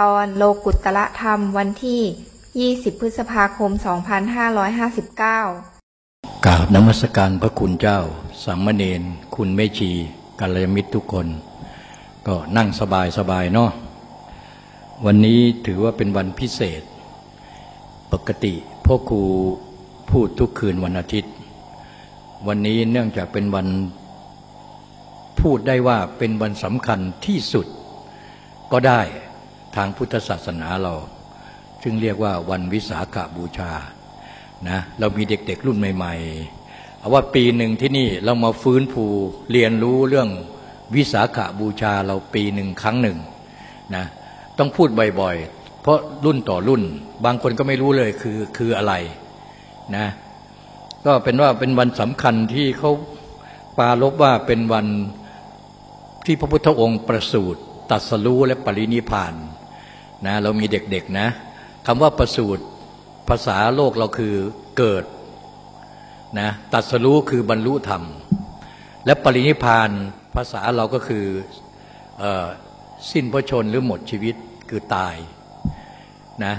ตอนโลกุตตรธรรมวันที่ 20 พฤษภาคม 2559 กราบนมัสการพระคุณเจ้า สามเณรคุณแม่ชีกัลยมิตรทุกคน ก็นั่งสบายสบายเนาะวันนี้ถือว่าเป็นวันพิเศษ ปกติพ่อครูพูดทุกคืนวันอาทิตย์ วันนี้เนื่องจากเป็นวันพูดได้ว่าเป็นวันสำคัญที่สุดก็ได้ ทางพุทธศาสนาเรา ซึ่งเรียกว่าวันวิสาขาบูชานะเรามีเด็กๆรุ่นใหม่ ๆ เอาว่าปีหนึ่งที่นี่เรามาฟื้นฟูเรียนรู้เรื่องวิสาขาบูชาเราปีหนึ่งครั้งหนึ่งนะต้องพูดบ่อยๆ เพราะรุ่นต่อรุ่น บางคนก็ไม่รู้เลยคือคืออะไรนะก็เป็นว่าเป็นวันสำคัญที่เขาปาลบว่าเป็นวันที่พระพุทธองค์ประสูติตัดสรู้และปรินิพาน นะเรามีเด็กๆนะคำว่าประสูติภาษาโลกเราคือเกิดนะตัดสรู้คือบรรลุธรรม และปรินิพานภาษาเราก็คืออสิ้นพระชนหรือหมดชีวิตคือตายนะ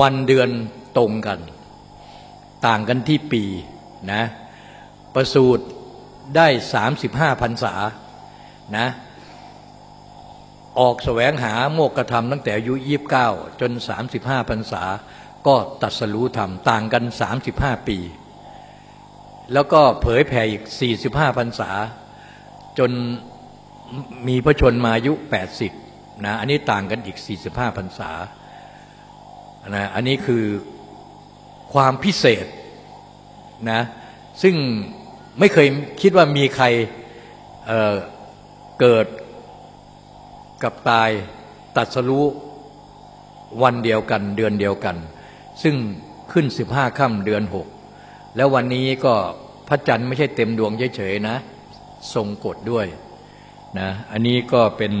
วันเดือนตรงกัน ต่างกันที่ปีนะประสูติได้สามสิบห้าพรรษานะ ออกแสวงหาโมกขธรรมตั้งแต่อายุยี่บเก้าจนสามสิบห้าพรรษา ก็ตัดสรู้ธรรมต่างกันสามสิบห้าปี แล้วก็เผยแผ่อีกสี่สิบห้าพรรษา จนมีพระชนมายุแปดสิบนะอันนี้ต่างกันอีกสี่สิบห้าพรรษานะอันนี้คือความพิเศษนะซึ่งไม่เคยคิดว่ามีใครเเกิด กับตายตัดสรู้วันเดียวกันเดือนเดียวกัน ซึ่งขึ้นสิบห้าค่ำเดือนหกแล้ววันนี้ก็พระจันทร์ไม่ใช่เต็มดวงเฉยๆนะ ทรงกฎด้วยนะอันนี้ก็เป็น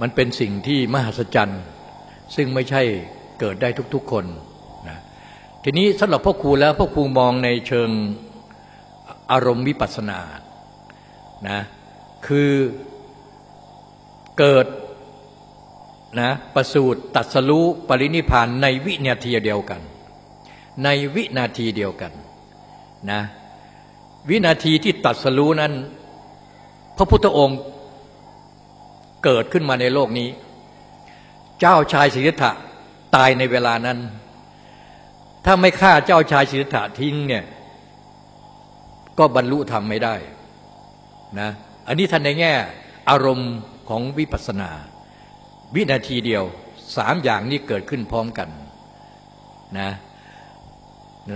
มันเป็นสิ่งที่มหัศจรรย์ ซึ่งไม่ใช่เกิดได้ทุกๆคนนะทีนี้สำหรับพ่อครูแล้วพ่อครูมองในเชิงอารมณ์วิปัสสนานะคือ เกิดนะประสูตรตัดสรู้ปรินิพานในวินาทีเดียวกัน ในวินาทีเดียวกันนะวินาทีที่ตัดสรู้นั้น พระพุทธองค์เกิดขึ้นมาในโลกนี้ เจ้าชายสิทธัตถะตายในเวลานั้น ถ้าไม่ฆ่าเจ้าชายสิทธัตถะทิ้งเนี่ยก็บรรลุธรรมไม่ได้นะอันนี้ท่านในแง่ อารมณ์ ของวิปัสสนา วินาทีเดียวสามอย่างนี้เกิดขึ้นพร้อมกันนะ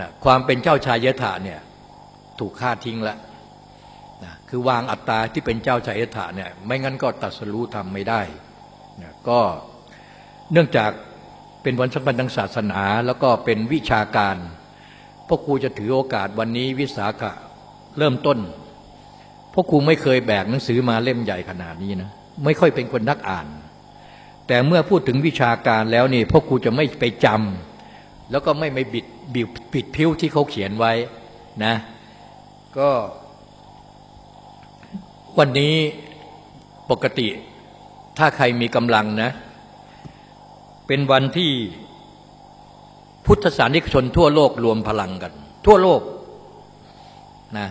นะความเป็นเจ้าชายยถาเนี่ยถูกฆ่าทิ้งล้วนะคือวางอัตตาที่เป็นเจ้าชายยถาเนี่ยไม่งั้นก็ตัดสรู้ทำไม่ได้นะก็เนื่องจากเป็นวันสำคัญทางศาสนา แล้วก็เป็นวิชาการพ่อครูจะถือโอกาสวันนี้วิสาขะเริ่มต้นพ่อครูไม่เคยแบกหนังสือมาเล่มใหญ่ขนาดนี้นะ ไม่ค่อยเป็นคนนักอ่าน แต่เมื่อพูดถึงวิชาการแล้วนี่พ่อครูจะไม่ไปจำแล้วก็ไม่ไม่บิดบิดปิดพิ้วที่เขาเขียนไว้นะ ก็วันนี้ปกติถ้าใครมีกำลังนะ เป็นวันที่พุทธศาสนิกชนทั่วโลกรวมพลังกัน ทั่วโลกนะ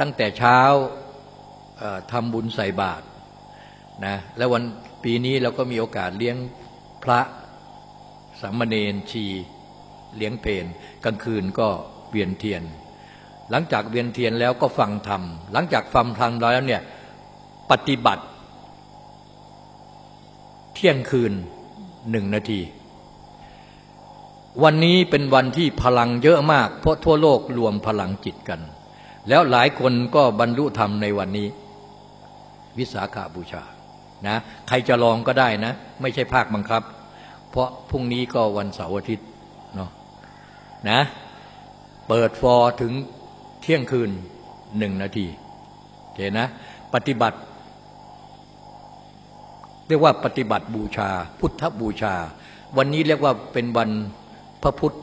ตั้งแต่เช้าทำบุญใส่บาตร นะแล้ววันปีนี้เราก็มีโอกาสเลี้ยงพระสามเณรชี เลี้ยงเพนกลางคืนก็เวียนเทียน หลังจากเวียนเทียนแล้วก็ฟังธรรม หลังจากฟังธรรมแล้วเนี่ยปฏิบัติ เที่ยงคืนหนึ่งนาที วันนี้เป็นวันที่พลังเยอะมาก เพราะทั่วโลกรวมพลังจิตกัน แล้วหลายคนก็บรรลุธรรมในวันนี้ วิสาขาบูชา นะใครจะลองก็ได้นะ ไม่ใช่ภาคบังคับ เพราะพรุ่งนี้ก็วันเสาร์อาทิตย์เนาะนะเปิดฟอร์ถึงเที่ยงคืนหนึ่งนาทีโอเคนะ ปฏิบัติ เรียกว่าปฏิบัติบูชา พุทธบูชา วันนี้เรียกว่าเป็นวันพระพุทธ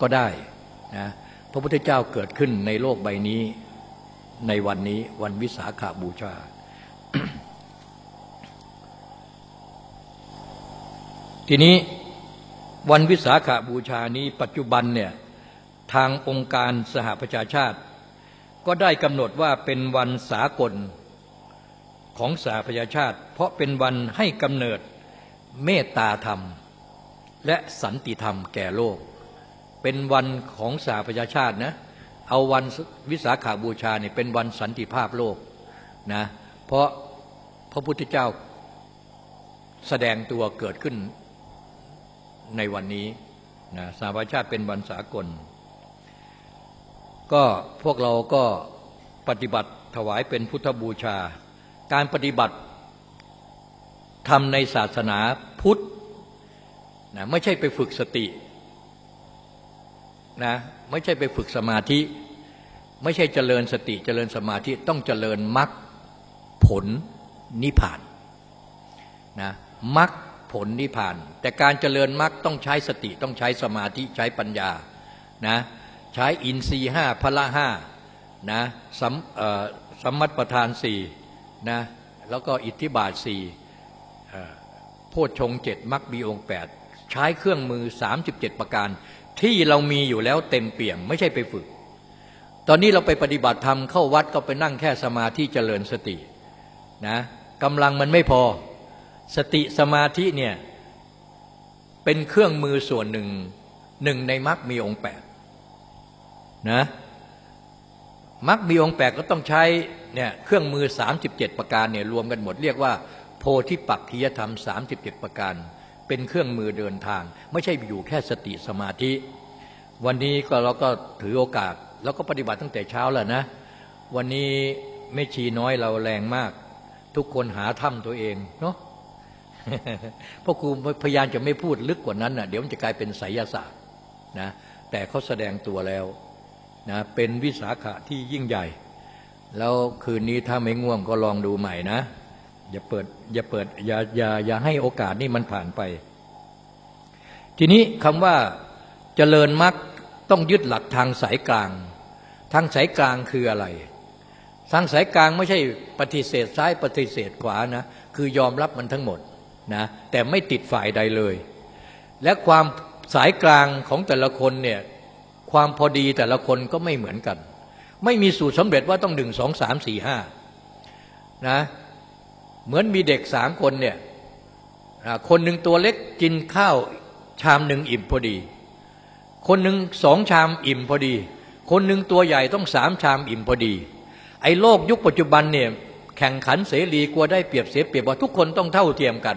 ก็ได้นะพระพุทธเจ้าเกิดขึ้นในโลกใบนี้ในวันนี้วันวิสาขาบูชา ทีนี้วันวิสาขาบูชานี้ปัจจุบันเนี่ยทางองค์การสหประชาชาติ ก็ได้กำหนดว่าเป็นวันสากลของสหประชาชาติ เพราะเป็นวันให้กำเนิดเมตตาธรรม และสันติธรรมแก่โลก เป็นวันของสหประชาชาตินะเอาวันวิสาขาบูชาเนี่ยเป็นวันสันติภาพโลกนะเพราะพระพุทธเจ้าแสดงตัวเกิดขึ้น ในวันนี้นะสหประชาชาติเป็นวันสากล ก็พวกเราก็ปฏิบัติถวายเป็นพุทธบูชา การปฏิบัติทำในศาสนาพุทธนะไม่ใช่ไปฝึกสตินะไม่ใช่ไปฝึกสมาธิ ไม่ใช่เจริญสติเจริญสมาธิต้องเจริญมรรคผลนิพพานนะมรรค ผลนิพพาน แต่การเจริญมรรคต้องใช้สติต้องใช้สมาธิใช้ปัญญานะใช้อินทรีห้าพละห้านะสัมสัมมัติประธานสี่นะแล้วก็อิทธิบาทสี่โพชฌงเจ็ดมรรคมีองค์แปดใช้เครื่องมือ 37 ประการ ที่เรามีอยู่แล้วเต็มเปี่ยมไม่ใช่ไปฝึก ตอนนี้เราไปปฏิบัติธรรมเข้าวัดก็ไปนั่งแค่สมาธิเจริญสตินะกำลังมันไม่พอ สติสมาธิเนี่ยเป็นเครื่องมือส่วนหนึ่งหนึ่งในมรรคมีองค์แปดนะมรรคมีองค์แปดก็ต้องใช้เนี่ยเครื่องมือ 37 ประการเนี่ยรวมกันหมดเรียกว่า โพธิปักขียธรรม 37 ประการ เป็นเครื่องมือเดินทาง ไม่ใช่อยู่แค่สติสมาธิ วันนี้ก็เราก็ถือโอกาส แล้วก็ปฏิบัติตั้งแต่เช้าแล้วนะ วันนี้ไม่ชีน้อยเราแรงมาก ทุกคนหาถ้ำตัวเองเนาะ เพราะครูพยายามจะไม่พูดลึกกว่านั้นนะเดี๋ยวมันจะกลายเป็นไสยศาสตร์นะแต่เขาแสดงตัวแล้วนะเป็นวิสาขะที่ยิ่งใหญ่ แล้วคืนนี้ถ้าไม่ง่วงก็ลองดูใหม่นะ อย่าเปิดอย่าเปิดอย่าอย่าอย่าให้โอกาสนี่มันผ่านไป ทีนี้คำว่าเจริญมรรคต้องยึดหลักทางสายกลาง ทางสายกลางคืออะไร ทางสายกลางไม่ใช่ปฏิเสธซ้ายปฏิเสธขวานะ คือยอมรับมันทั้งหมด นะแต่ไม่ติดฝ่ายใดเลย และความสายกลางของแต่ละคนเนี่ยความพอดีแต่ละคนก็ไม่เหมือนกัน ไม่มีสูตรสำเร็จว่าต้องหนึ่งสองสามสี่ห้านะเหมือนมีเด็กสามคนเนี่ยคนหนึ่งตัวเล็กกินข้าวชามหนึ่งอิ่มพอดี คนหนึ่งสองชามอิ่มพอดี คนหนึ่งตัวใหญ่ต้องสามชามอิ่มพอดี ไอ้โลกยุคปัจจุบันเนี่ยแข่งขันเสรีกลัวได้เปรียบเสียเปรียบว่าทุกคนต้องเท่าเทียมกัน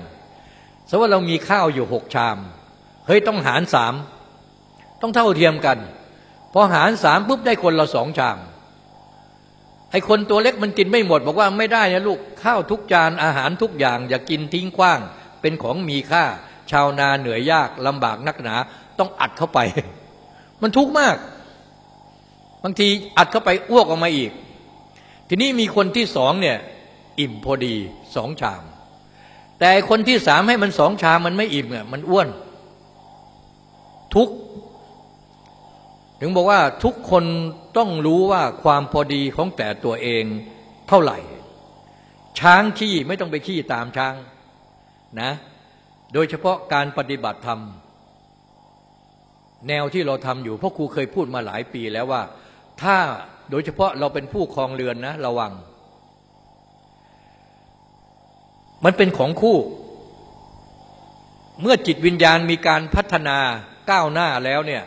สมมติว่าเรามีข้าวอยู่หกชาม เฮ้ยต้องหารสามต้องเท่าเทียมกันพอหารสามปุ๊บได้คนละสองชามไอ้คนตัวเล็กมันกินไม่หมด บอกว่าไม่ได้นะลูกข้าวทุกจานอาหารทุกอย่าง อย่ากกินทิ้งกว้าง เป็นของมีค่า ชาวนาเหนื่อยยากลำบากนักหนา ต้องอัดเข้าไป มันทุกข์มาก บางทีอัดเข้าไปอ้วกออกมาอีก ทีนี้มีคนที่สองเนี่ย อิ่มพอดีสองชาม แต่คนที่สามให้มันสองชามมันไม่อิ่มอะมันอ้วน ทุกถึงบอกว่าทุกคนต้องรู้ว่าความพอดีของแต่ตัวเองเท่าไหร่ ช้างขี้ไม่ต้องไปขี้ตามช้างนะ โดยเฉพาะการปฏิบัติธรรม แนวที่เราทำอยู่เพราะครูเคยพูดมาหลายปีแล้วว่า ถ้าโดยเฉพาะเราเป็นผู้ครองเรือนนะ ระวัง มันเป็นของคู่ เมื่อจิตวิญญาณมีการพัฒนาก้าวหน้าแล้วเนี่ย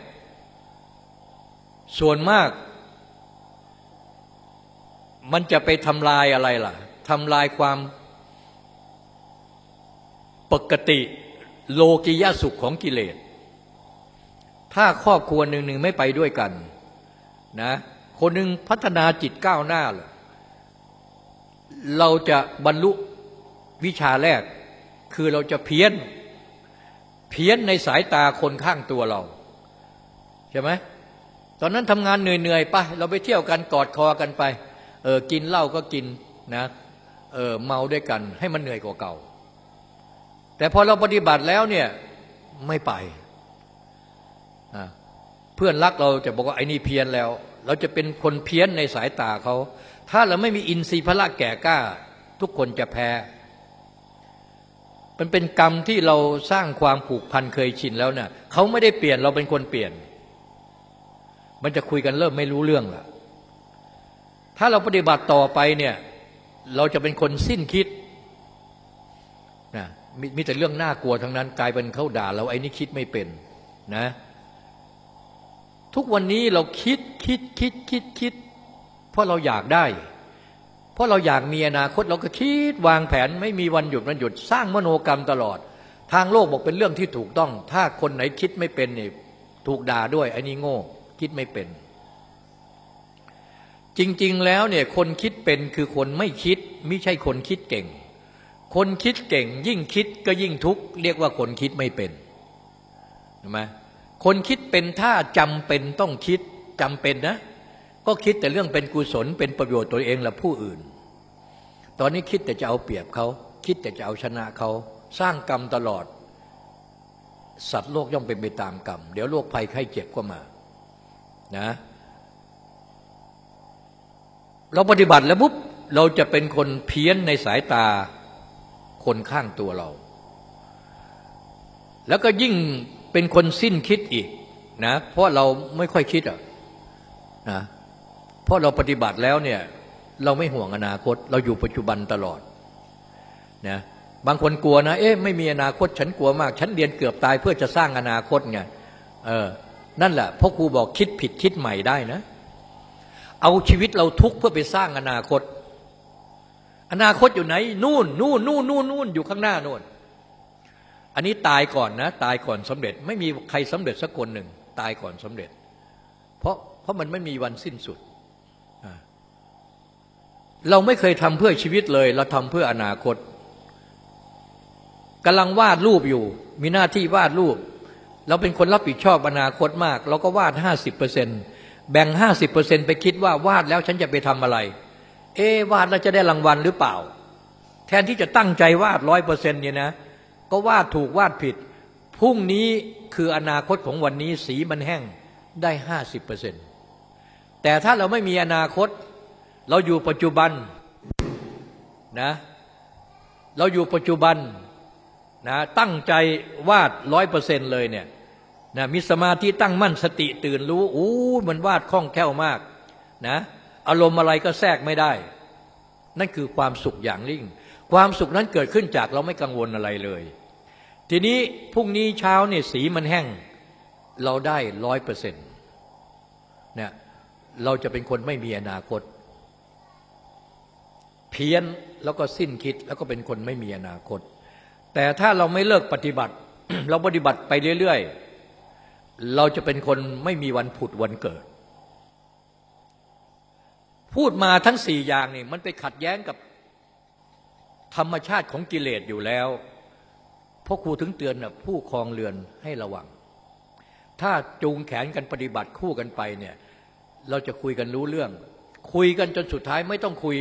ส่วนมาก มันจะไปทำลายอะไรล่ะทำลายความปกติโลกิยสุขของกิเลส ถ้าครอบครัวหนึ่งหนึ่งไม่ไปด้วยกันนะคนหนึ่งพัฒนาจิตก้าวหน้าเลยเราจะบรรลุ วิชาแรกคือเราจะเพี้ยน เพี้ยนในสายตาคนข้างตัวเราใช่ไหมตอนนั้นทำงานเหนื่อยๆไปเราไปเที่ยวกันกอดคอกันไปเออกินเหล้าก็กินนะเออเมาด้วยกันให้มันเหนื่อยกว่าเก่า แต่พอเราปฏิบัติแล้วเนี่ยไม่ไปเพื่อนรักเราจะบอกว่าไอ้นี่เพี้ยนแล้ว เราจะเป็นคนเพี้ยนในสายตาเขา ถ้าเราไม่มีอินทรีย์พละแก่กล้า ทุกคนจะแพ้ มันเป็นกรรมที่เราสร้างความผูกพันเคยชินแล้วเนะ่ยเขาไม่ได้เปลี่ยนเราเป็นคนเปลี่ยน มันจะคุยกันเริ่มไม่รู้เรื่องละถ้าเราปฏิบัติต่อไปเนี่ย เราจะเป็นคนสิ้นคิดนะมมีแต่เรื่องน่ากลัวทั้งนั้นกลายเป็นเขาด่าเราไอ้นี่คิดไม่เป็นนะ ทุกวันนี้เราคิดคิดคิดคิดคิด เพราะเราอยากได้ เพราะเราอยากมีอนาคตเราก็คิดวางแผนไม่มีวันหยุดวันหยุดสร้างมโนกรรมตลอด ทางโลกบอกเป็นเรื่องที่ถูกต้อง ถ้าคนไหนคิดไม่เป็นนี่ถูกด่าด้วยไอ้นี่โง่ คิดไม่เป็น จริง ๆ แล้วเนี่ยคนคิดเป็นคือคนไม่คิด ไม่ใช่คนคิดเก่ง คนคิดเก่ง ยิ่งคิดก็ยิ่งทุกข์เรียกว่าคนคิดไม่เป็นเห็นไหมคนคิดเป็นถ้าจำเป็นต้องคิดจำเป็นนะ ก็คิดแต่เรื่องเป็นกุศลเป็นประโยชน์ตัวเองและผู้อื่น ตอนนี้คิดแต่จะเอาเปรียบเขา คิดแต่จะเอาชนะเขา สร้างกรรมตลอด สัตว์โลกย่อมเป็นไปตามกรรม เดี๋ยวโรคภัยไข้เจ็บก็มานะเราปฏิบัติแล้วปุ๊บเราจะเป็นคนเพี้ยนในสายตาคนข้างตัวเรา แล้วก็ยิ่งเป็นคนสิ้นคิดอีกนะเพราะเราไม่ค่อยคิดอะนะเพราะเราปฏิบัติแล้วเนี่ย เราไม่ห่วงอนาคต เราอยู่ปัจจุบันตลอดนะบางคนกลัวนะ เอ๊ะไม่มีอนาคตฉันกลัวมาก ฉันเรียนเกือบตายเพื่อจะสร้างอนาคตไงเออนั่นแหละพ่อครูบอกคิดผิดคิดใหม่ได้นะ เอาชีวิตเราทุกเพื่อไปสร้างอนาคต อนาคตอยู่ไหน นู่นนู่นนู่นนู่นนู่นอยู่ข้างหน้านู่น อันนี้ตายก่อนนะ ตายก่อนสำเร็จ ไม่มีใครสำเร็จสักคนหนึ่ง ตายก่อนสำเร็จ เพราะเพราะมันไม่มีวันสิ้นสุด เราไม่เคยทำเพื่อชีวิตเลย เราทำเพื่ออนาคตกำลังวาดรูปอยู่ มีหน้าที่วาดรูป เราเป็นคนรับผิดชอบอนาคตมาก เราก็วาดห้าสิบเปอร์เซ็นต์แบ่งห้าสิบเปอร์เซ็นไปคิดว่าวาดแล้วฉันจะไปทำอะไร เอวาดแล้วจะได้รางวัลหรือเปล่า แทนที่จะตั้งใจวาดร้อยเปอร์เซ็นต์เนี่ยนะ ก็วาดถูกวาดผิดพรุ่งนี้คืออนาคตของวันนี้สีมันแห้งได้ห้าสิบเปอร์เซ็นต์แต่ถ้าเราไม่มีอนาคต เราอยู่ปัจจุบันนะเราอยู่ปัจจุบันนะตั้งใจวาดร้อยเปอร์เซ็นต์เลยเนี่ยนะมีสมาธิตั้งมั่นสติตื่นรู้อู้มันวาดคล่องแคล่วมากนะอารมณ์อะไรก็แทรกไม่ได้ นั่นคือความสุขอย่างยิ่ง ความสุขนั้นเกิดขึ้นจากเราไม่กังวลอะไรเลย ทีนี้พรุ่งนี้เช้าเนี่ยสีมันแห้ง เราได้ร้อยเปอร์เซ็นต์เนี่ยเราจะเป็นคนไม่มีอนาคต เพี้ยนแล้วก็สิ้นคิดแล้วก็เป็นคนไม่มีอนาคต แต่ถ้าเราไม่เลิกปฏิบัติ เราปฏิบัติไปเรื่อย ๆ เราจะเป็นคนไม่มีวันผุดวันเกิด พูดมาทั้งสี่อย่างนี่มันไปขัดแย้งกับธรรมชาติของกิเลสอยู่แล้วพ่อครูถึงเตือนนะผู้คลองเรือนให้ระวัง ถ้าจูงแขนกันปฏิบัติคู่กันไปเนี่ย เราจะคุยกันรู้เรื่อง คุยกันจนสุดท้ายไม่ต้องคุย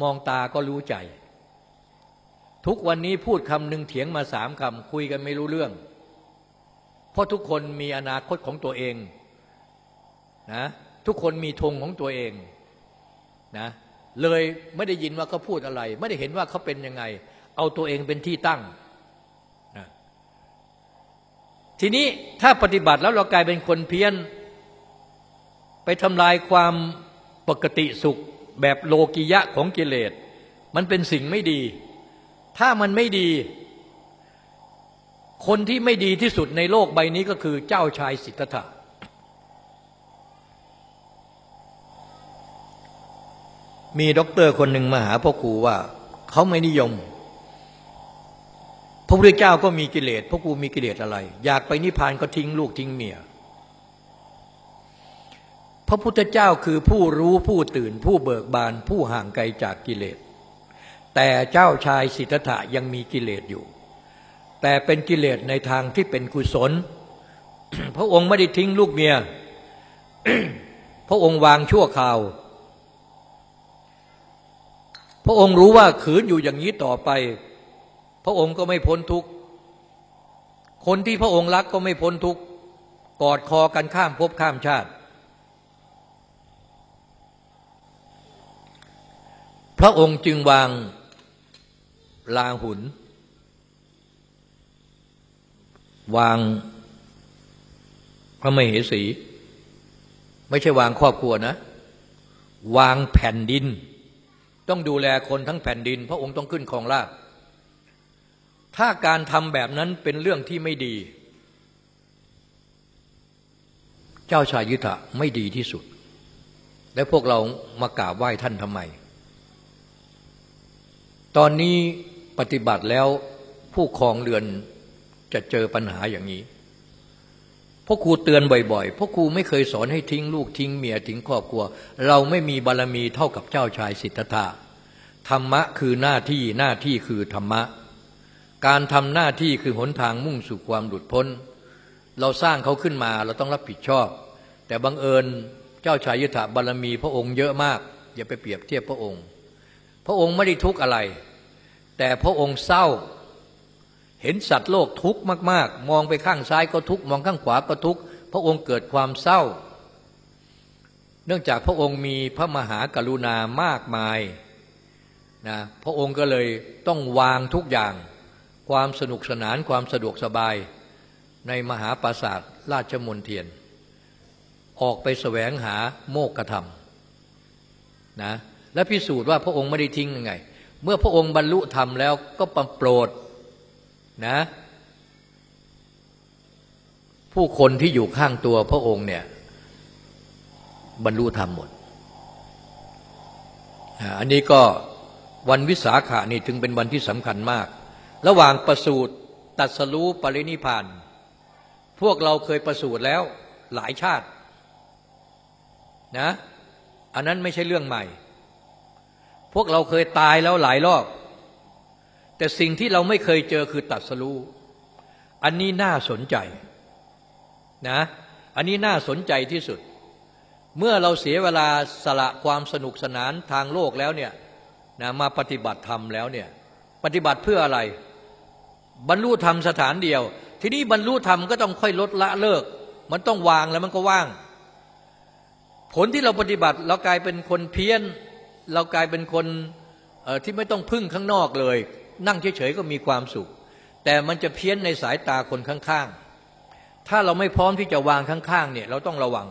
มองตาก็รู้ใจ ทุกวันนี้พูดคำหนึ่งเถียงมาสามคำคุยกันไม่รู้เรื่อง เพราะทุกคนมีอนาคตของตัวเองนะทุกคนมีธงของตัวเองนะเลยไม่ได้ยินว่าเขาพูดอะไร ไม่ได้เห็นว่าเขาเป็นยังไง เอาตัวเองเป็นที่ตั้งนะทีนี้ถ้าปฏิบัติแล้วเรากลายเป็นคนเพี้ยน ไปทำลายความปกติสุข แบบโลกิยะของกิเลส มันเป็นสิ่งไม่ดี ถ้ามันไม่ดี คนที่ไม่ดีที่สุดในโลกใบนี้ก็คือเจ้าชายสิทธัตถะมีด็อกเตอร์คนหนึ่งมาหาพ่อครูว่าเขาไม่นิยม พระพุทธเจ้าก็มีกิเลสพ่อครูมีกิเลสอะไร อยากไปนิพพานก็ทิ้งลูกทิ้งเมีย พระพุทธเจ้าคือผู้รู้ผู้ตื่นผู้เบิกบานผู้ห่างไกลจากกิเลส แต่เจ้าชายสิทธัตถะยังมีกิเลสอยู่ แต่เป็นกิเลสในทางที่เป็นกุศล พระองค์ไม่ได้ทิ้งลูกเมีย พระองค์วางชั่วคราว พระองค์รู้ว่าขืนอยู่อย่างนี้ต่อไป พระองค์ก็ไม่พ้นทุกข์คนที่พระองค์รักก็ไม่พ้นทุกข์กอดคอกันข้ามภพข้ามชาติ พระองค์จึงวางลาหุน วางพระมเหสี ไม่ใช่วางครอบครัวนะ วางแผ่นดิน ต้องดูแลคนทั้งแผ่นดิน พระองค์ต้องขึ้นครองราชถ้าการทำแบบนั้นเป็นเรื่องที่ไม่ดี เจ้าชายยุทธะไม่ดีที่สุด และพวกเรามากราบไหว้ท่านทำไม ตอนนี้ปฏิบัติแล้วผู้ครองเรือนจะเจอปัญหาอย่างนี้พ่อครูเตือนบ่อยๆพ่อครูไม่เคยสอนให้ทิ้งลูกทิ้งเมียทิ้งครอบครัว เราไม่มีบารรมีเท่ากับเจ้าชายสิทธัตถะธรรมะคือหน้าที่หน้าที่คือธรรมะ การทำหน้าที่คือหนทางมุ่งสู่ความหลุดพ้น เราสร้างเขาขึ้นมาเราต้องรับผิดชอบ แต่บังเอิญเจ้าชายยุทธบารรมีพระองค์เยอะมาก อย่าไปเปรียบเทียบพระองค์ พระองค์ไม่ได้ทุกข์อะไร แต่พระองค์เศร้า เห็นสัตว์โลกทุกข์มาก ๆ มองไปข้างซ้ายก็ทุกข์มองข้างขวาก็ทุกข์พระองค์เกิดความเศร้า เนื่องจากพระองค์มีพระมหากรุณามากมายนะพระองค์ก็เลยต้องวางทุกอย่าง ความสนุกสนานความสะดวกสบายในมหาปราสาทราชมนเทียน ออกไปแสวงหาโมกขธรรมนะ และพิสูจน์ว่าพระองค์ไม่ได้ทิ้งยังไง เมื่อพระองค์บรรลุธรรมแล้วก็ปโปรดนะ ผู้คนที่อยู่ข้างตัวพระองค์เนี่ยบรรลุธรรมหมด อันนี้ก็วันวิสาขานี่ถึงเป็นวันที่สำคัญมาก ระหว่างประสูตรตัดสรู้ปรินิพาน พวกเราเคยประสูตรแล้วหลายชาตินะ อันนั้นไม่ใช่เรื่องใหม่ พวกเราเคยตายแล้วหลายรอบ แต่สิ่งที่เราไม่เคยเจอคือตัดสรู้อันนี้น่าสนใจนะ อันนี้น่าสนใจที่สุด เมื่อเราเสียเวลาสละความสนุกสนานทางโลกแล้วเนี่ยนะมาปฏิบัติธรรมแล้วเนี่ยปฏิบัติเพื่ออะไร บรรลุธรรมสถานเดียว ทีนี้บรรลุธรรมก็ต้องค่อยลดละเลิก มันต้องวางแล้วมันก็ว่าง ผลที่เราปฏิบัติเรากลายเป็นคนเพี้ยน เรากลายเป็นคนที่ไม่ต้องพึ่งข้างนอกเลย นั่งเฉยๆก็มีความสุข แต่มันจะเพี้ยนในสายตาคนข้างๆ ถ้าเราไม่พร้อมที่จะวางข้างๆเนี่ยเราต้องระวัง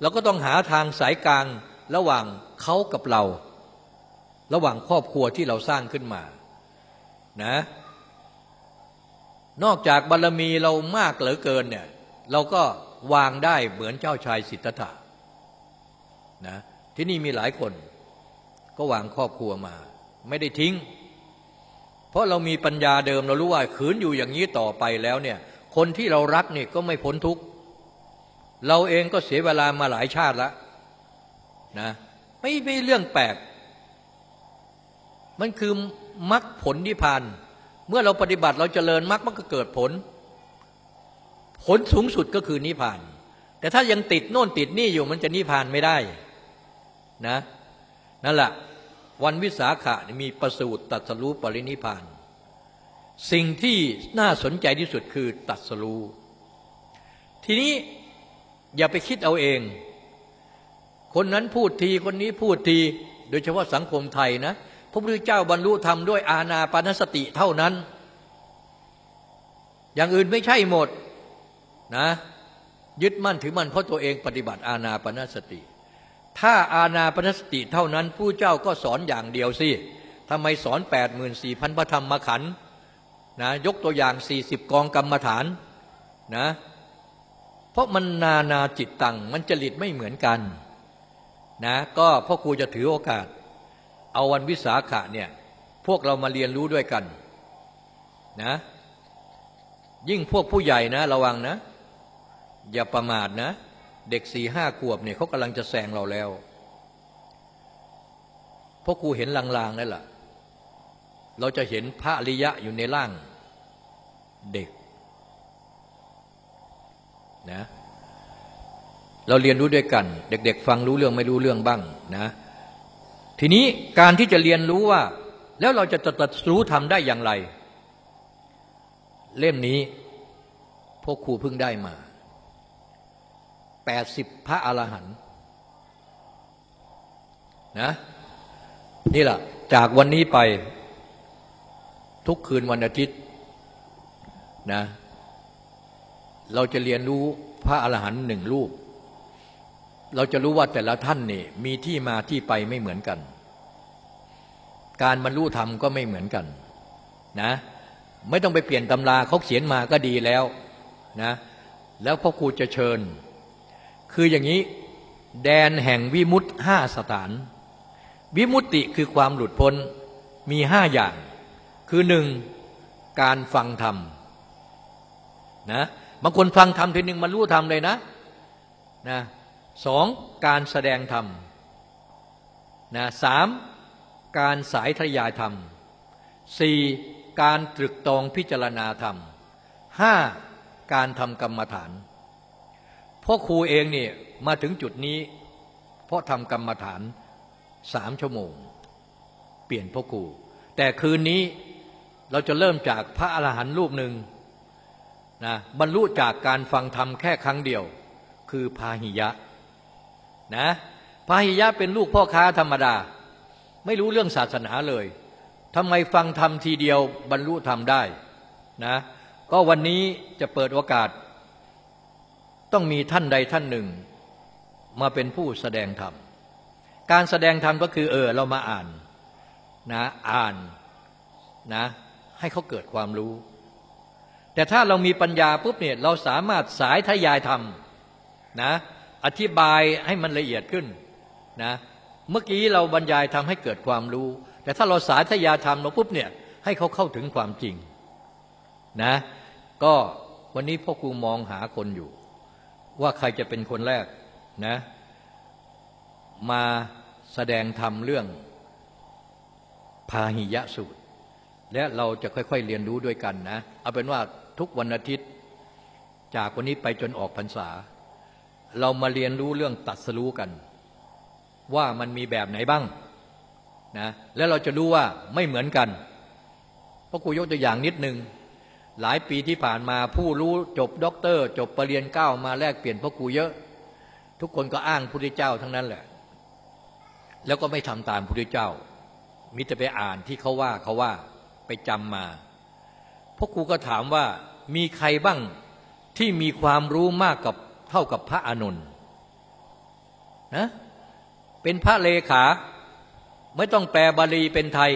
เราก็ต้องหาทางสายกลางระหว่างเขากับเรา ระหว่างครอบครัวที่เราสร้างขึ้นมานะนอกจากบารรมีเรามากเหลือเกินเนี่ยเราก็วางได้เหมือนเจ้าชายสิทธัตถะนะที่นี่มีหลายคน ก็วางครอบครัวมา ไม่ได้ทิ้ง เพราะเรามีปัญญาเดิมเรารู้ว่าขืนอยู่อย่างนี้ต่อไปแล้วเนี่ย คนที่เรารักเนี่ยก็ไม่พ้นทุกข์เราเองก็เสียเวลามาหลายชาติแล้วนะไม่ไม่เรื่องแปลก มันคือมรรคผลนิพพาน เมื่อเราปฏิบัติเราจเจริญมรรคมันก็เกิดผล ผลสูงสุดก็คือนิพพาน แต่ถ้ายังติดโน่นติดนี่อยู่มันจะนิพพานไม่ได้นะ นั่นแหละวันวิสาขะมีประสูตรตัดสรู้ปรินิพาน สิ่งที่น่าสนใจที่สุดคือตัดสรู้ทีนี้อย่าไปคิดเอาเอง คนนั้นพูดทีคนนี้พูดที โดยเฉพาะสังคมไทยนะ พระพุทธเจ้าบรรลุธรรมด้วยอาณาปานสติเท่านั้น อย่างอื่นไม่ใช่หมดนะ ยึดมั่นถือมั่นเพราะตัวเองปฏิบัติอาณาปานสติ ถ้าอาณาปณสติเท่านั้นผู้เจ้าก็สอนอย่างเดียวสิทำไมสอนแปดหมื่นสี่พันพระธรรมขันธ์นะยกตัวอย่างสี่สิบกองกรรมฐานนะเพราะมันนานาจิตตังมันจริตไม่เหมือนกันนะก็พ่อครูจะถือโอกาส เอาวันวิสาขะเนี่ยพวกเรามาเรียนรู้ด้วยกันนะยิ่งพวกผู้ใหญ่นะระวังนะ อย่าประมาทนะ เด็กสี่ห้าขวบเนี่ยเขากำลังจะแซงเราแล้วเพราะครูเห็นลางๆนั่นแหละเราจะเห็นพระอริยะอยู่ในร่างเด็กนะเราเรียนรู้ด้วยกัน เด็ก ๆ ฟังรู้เรื่องไม่รู้เรื่องบ้างนะทีนี้การที่จะเรียนรู้ว่า แล้วเราจะตัดรู้ทำได้อย่างไร เล่มนี้พวกครูเพิ่งได้มา แปดสิบพระอรหันต์นะนี่แหละจากวันนี้ไปทุกคืนวันอาทิตย์นะเราจะเรียนรู้พระอรหันต์หนึ่งรูป เราจะรู้ว่าแต่ละท่านนี่มีที่มาที่ไปไม่เหมือนกัน การบรรลุธรรมก็ไม่เหมือนกันนะไม่ต้องไปเปลี่ยนตำราเขาเขียนมาก็ดีแล้วนะแล้วพ่อครูจะเชิญ คืออย่างนี้แดนแห่งวิมุตห้าสถาน วิมุตติคือความหลุดพ้นมีห้าอย่าง คือหนึ่งการฟังธรรมนะบางคนฟังธรรมทีหนึ่งมันรู้ธรรมเลยนะนะสองการแสดงธรรมนะสามการสายทยายธรรมสี่การตรึกตองพิจารณาธรรมห้าการทำกรรมฐาน พ่อครูเองเนี่ยมาถึงจุดนี้ เพราะทำกรรมฐานสามชั่วโมง เปลี่ยนพ่อครู แต่คืนนี้เราจะเริ่มจากพระอรหันต์รูปหนึ่งนะบรรลุจากการฟังธรรมแค่ครั้งเดียว คือพาหิยะนะพาหิยะเป็นลูกพ่อค้าธรรมดา ไม่รู้เรื่องศาสนาเลยทำไมฟังธรรมทีเดียวบรรลุธรรมได้นะก็วันนี้จะเปิดโอกาส ต้องมีท่านใดท่านหนึ่ง มาเป็นผู้แสดงธรรม การแสดงธรรมก็คือเออเรามาอ่านนะอ่านนะให้เขาเกิดความรู้ แต่ถ้าเรามีปัญญาปุ๊บเนี่ยเราสามารถสายทยายธรรมนะอธิบายให้มันละเอียดขึ้นนะเมื่อกี้เราบรรยายทำให้เกิดความรู้ แต่ถ้าเราสายทยายธรรมเราปุ๊บเนี่ยให้เขาเข้าถึงความจริงนะก็วันนี้พ่อครูมองหาคนอยู่ ว่าใครจะเป็นคนแรกนะมาแสดงธรรมเรื่องพาหิยะสูตร และเราจะค่อยๆเรียนรู้ด้วยกันนะเอาเป็นว่าทุกวันอาทิตย์จากวันนี้ไปจนออกพรรษา เรามาเรียนรู้เรื่องตัดสรู้กัน ว่ามันมีแบบไหนบ้างนะแล้วเราจะรู้ว่าไม่เหมือนกันพราะกูยกตัวอย่างนิดนึง หลายปีที่ผ่านมาผู้รู้จบด็อกเตอร์ จบปรริญญาเก้ามาแลกเปลี่ยนพ่อครูเยอะ ทุกคนก็อ้างพระพุทธเจ้าทั้งนั้นแหละ แล้วก็ไม่ทำตามพระพุทธเจ้า มิแต่ไปอ่านที่เขาว่าเขาว่าไปจำมาพ่อครูก็ถามว่ามีใครบ้างที่มีความรู้มากกับเท่ากับพระอานนท์นะเป็นพระเลขา ไม่ต้องแปลบาลีเป็นไทย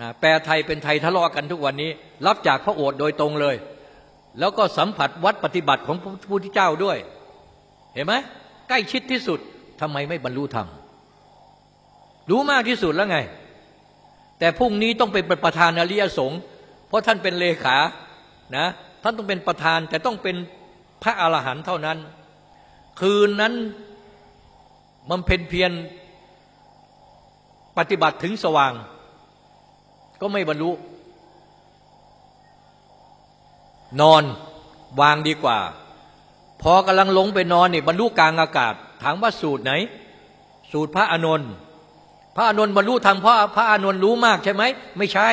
นะแปลไทยเป็นไทยทะเลาะกันทุกวันนี้ รับจากพระโอษฐ์โดยตรงเลย แล้วก็สัมผัสวัดปฏิบัติของพระพุทธเจ้าด้วย เห็นไหมใกล้ชิดที่สุดทำไมไม่บรรลุธรรมรู้มากที่สุดแล้วไง แต่พรุ่งนี้ต้องเป็นประธานอริยสงฆ์เพราะท่านเป็นเลขานะท่านต้องเป็นประธานแต่ต้องเป็นพระอรหันต์เท่านั้น คืนนั้นมันเพนเพียรปฏิบัติถึงสว่าง ก็ไม่บรรลุ นอนวางดีกว่า พอกำลังลงไปนอนนี่บรรลุกลางอากาศ ถามว่าสูตรไหน สูตรพระอานนท์พระอานนท์บรรลุธรรมเพราะพระอานนท์รู้มากใช่ไหมไม่ใช่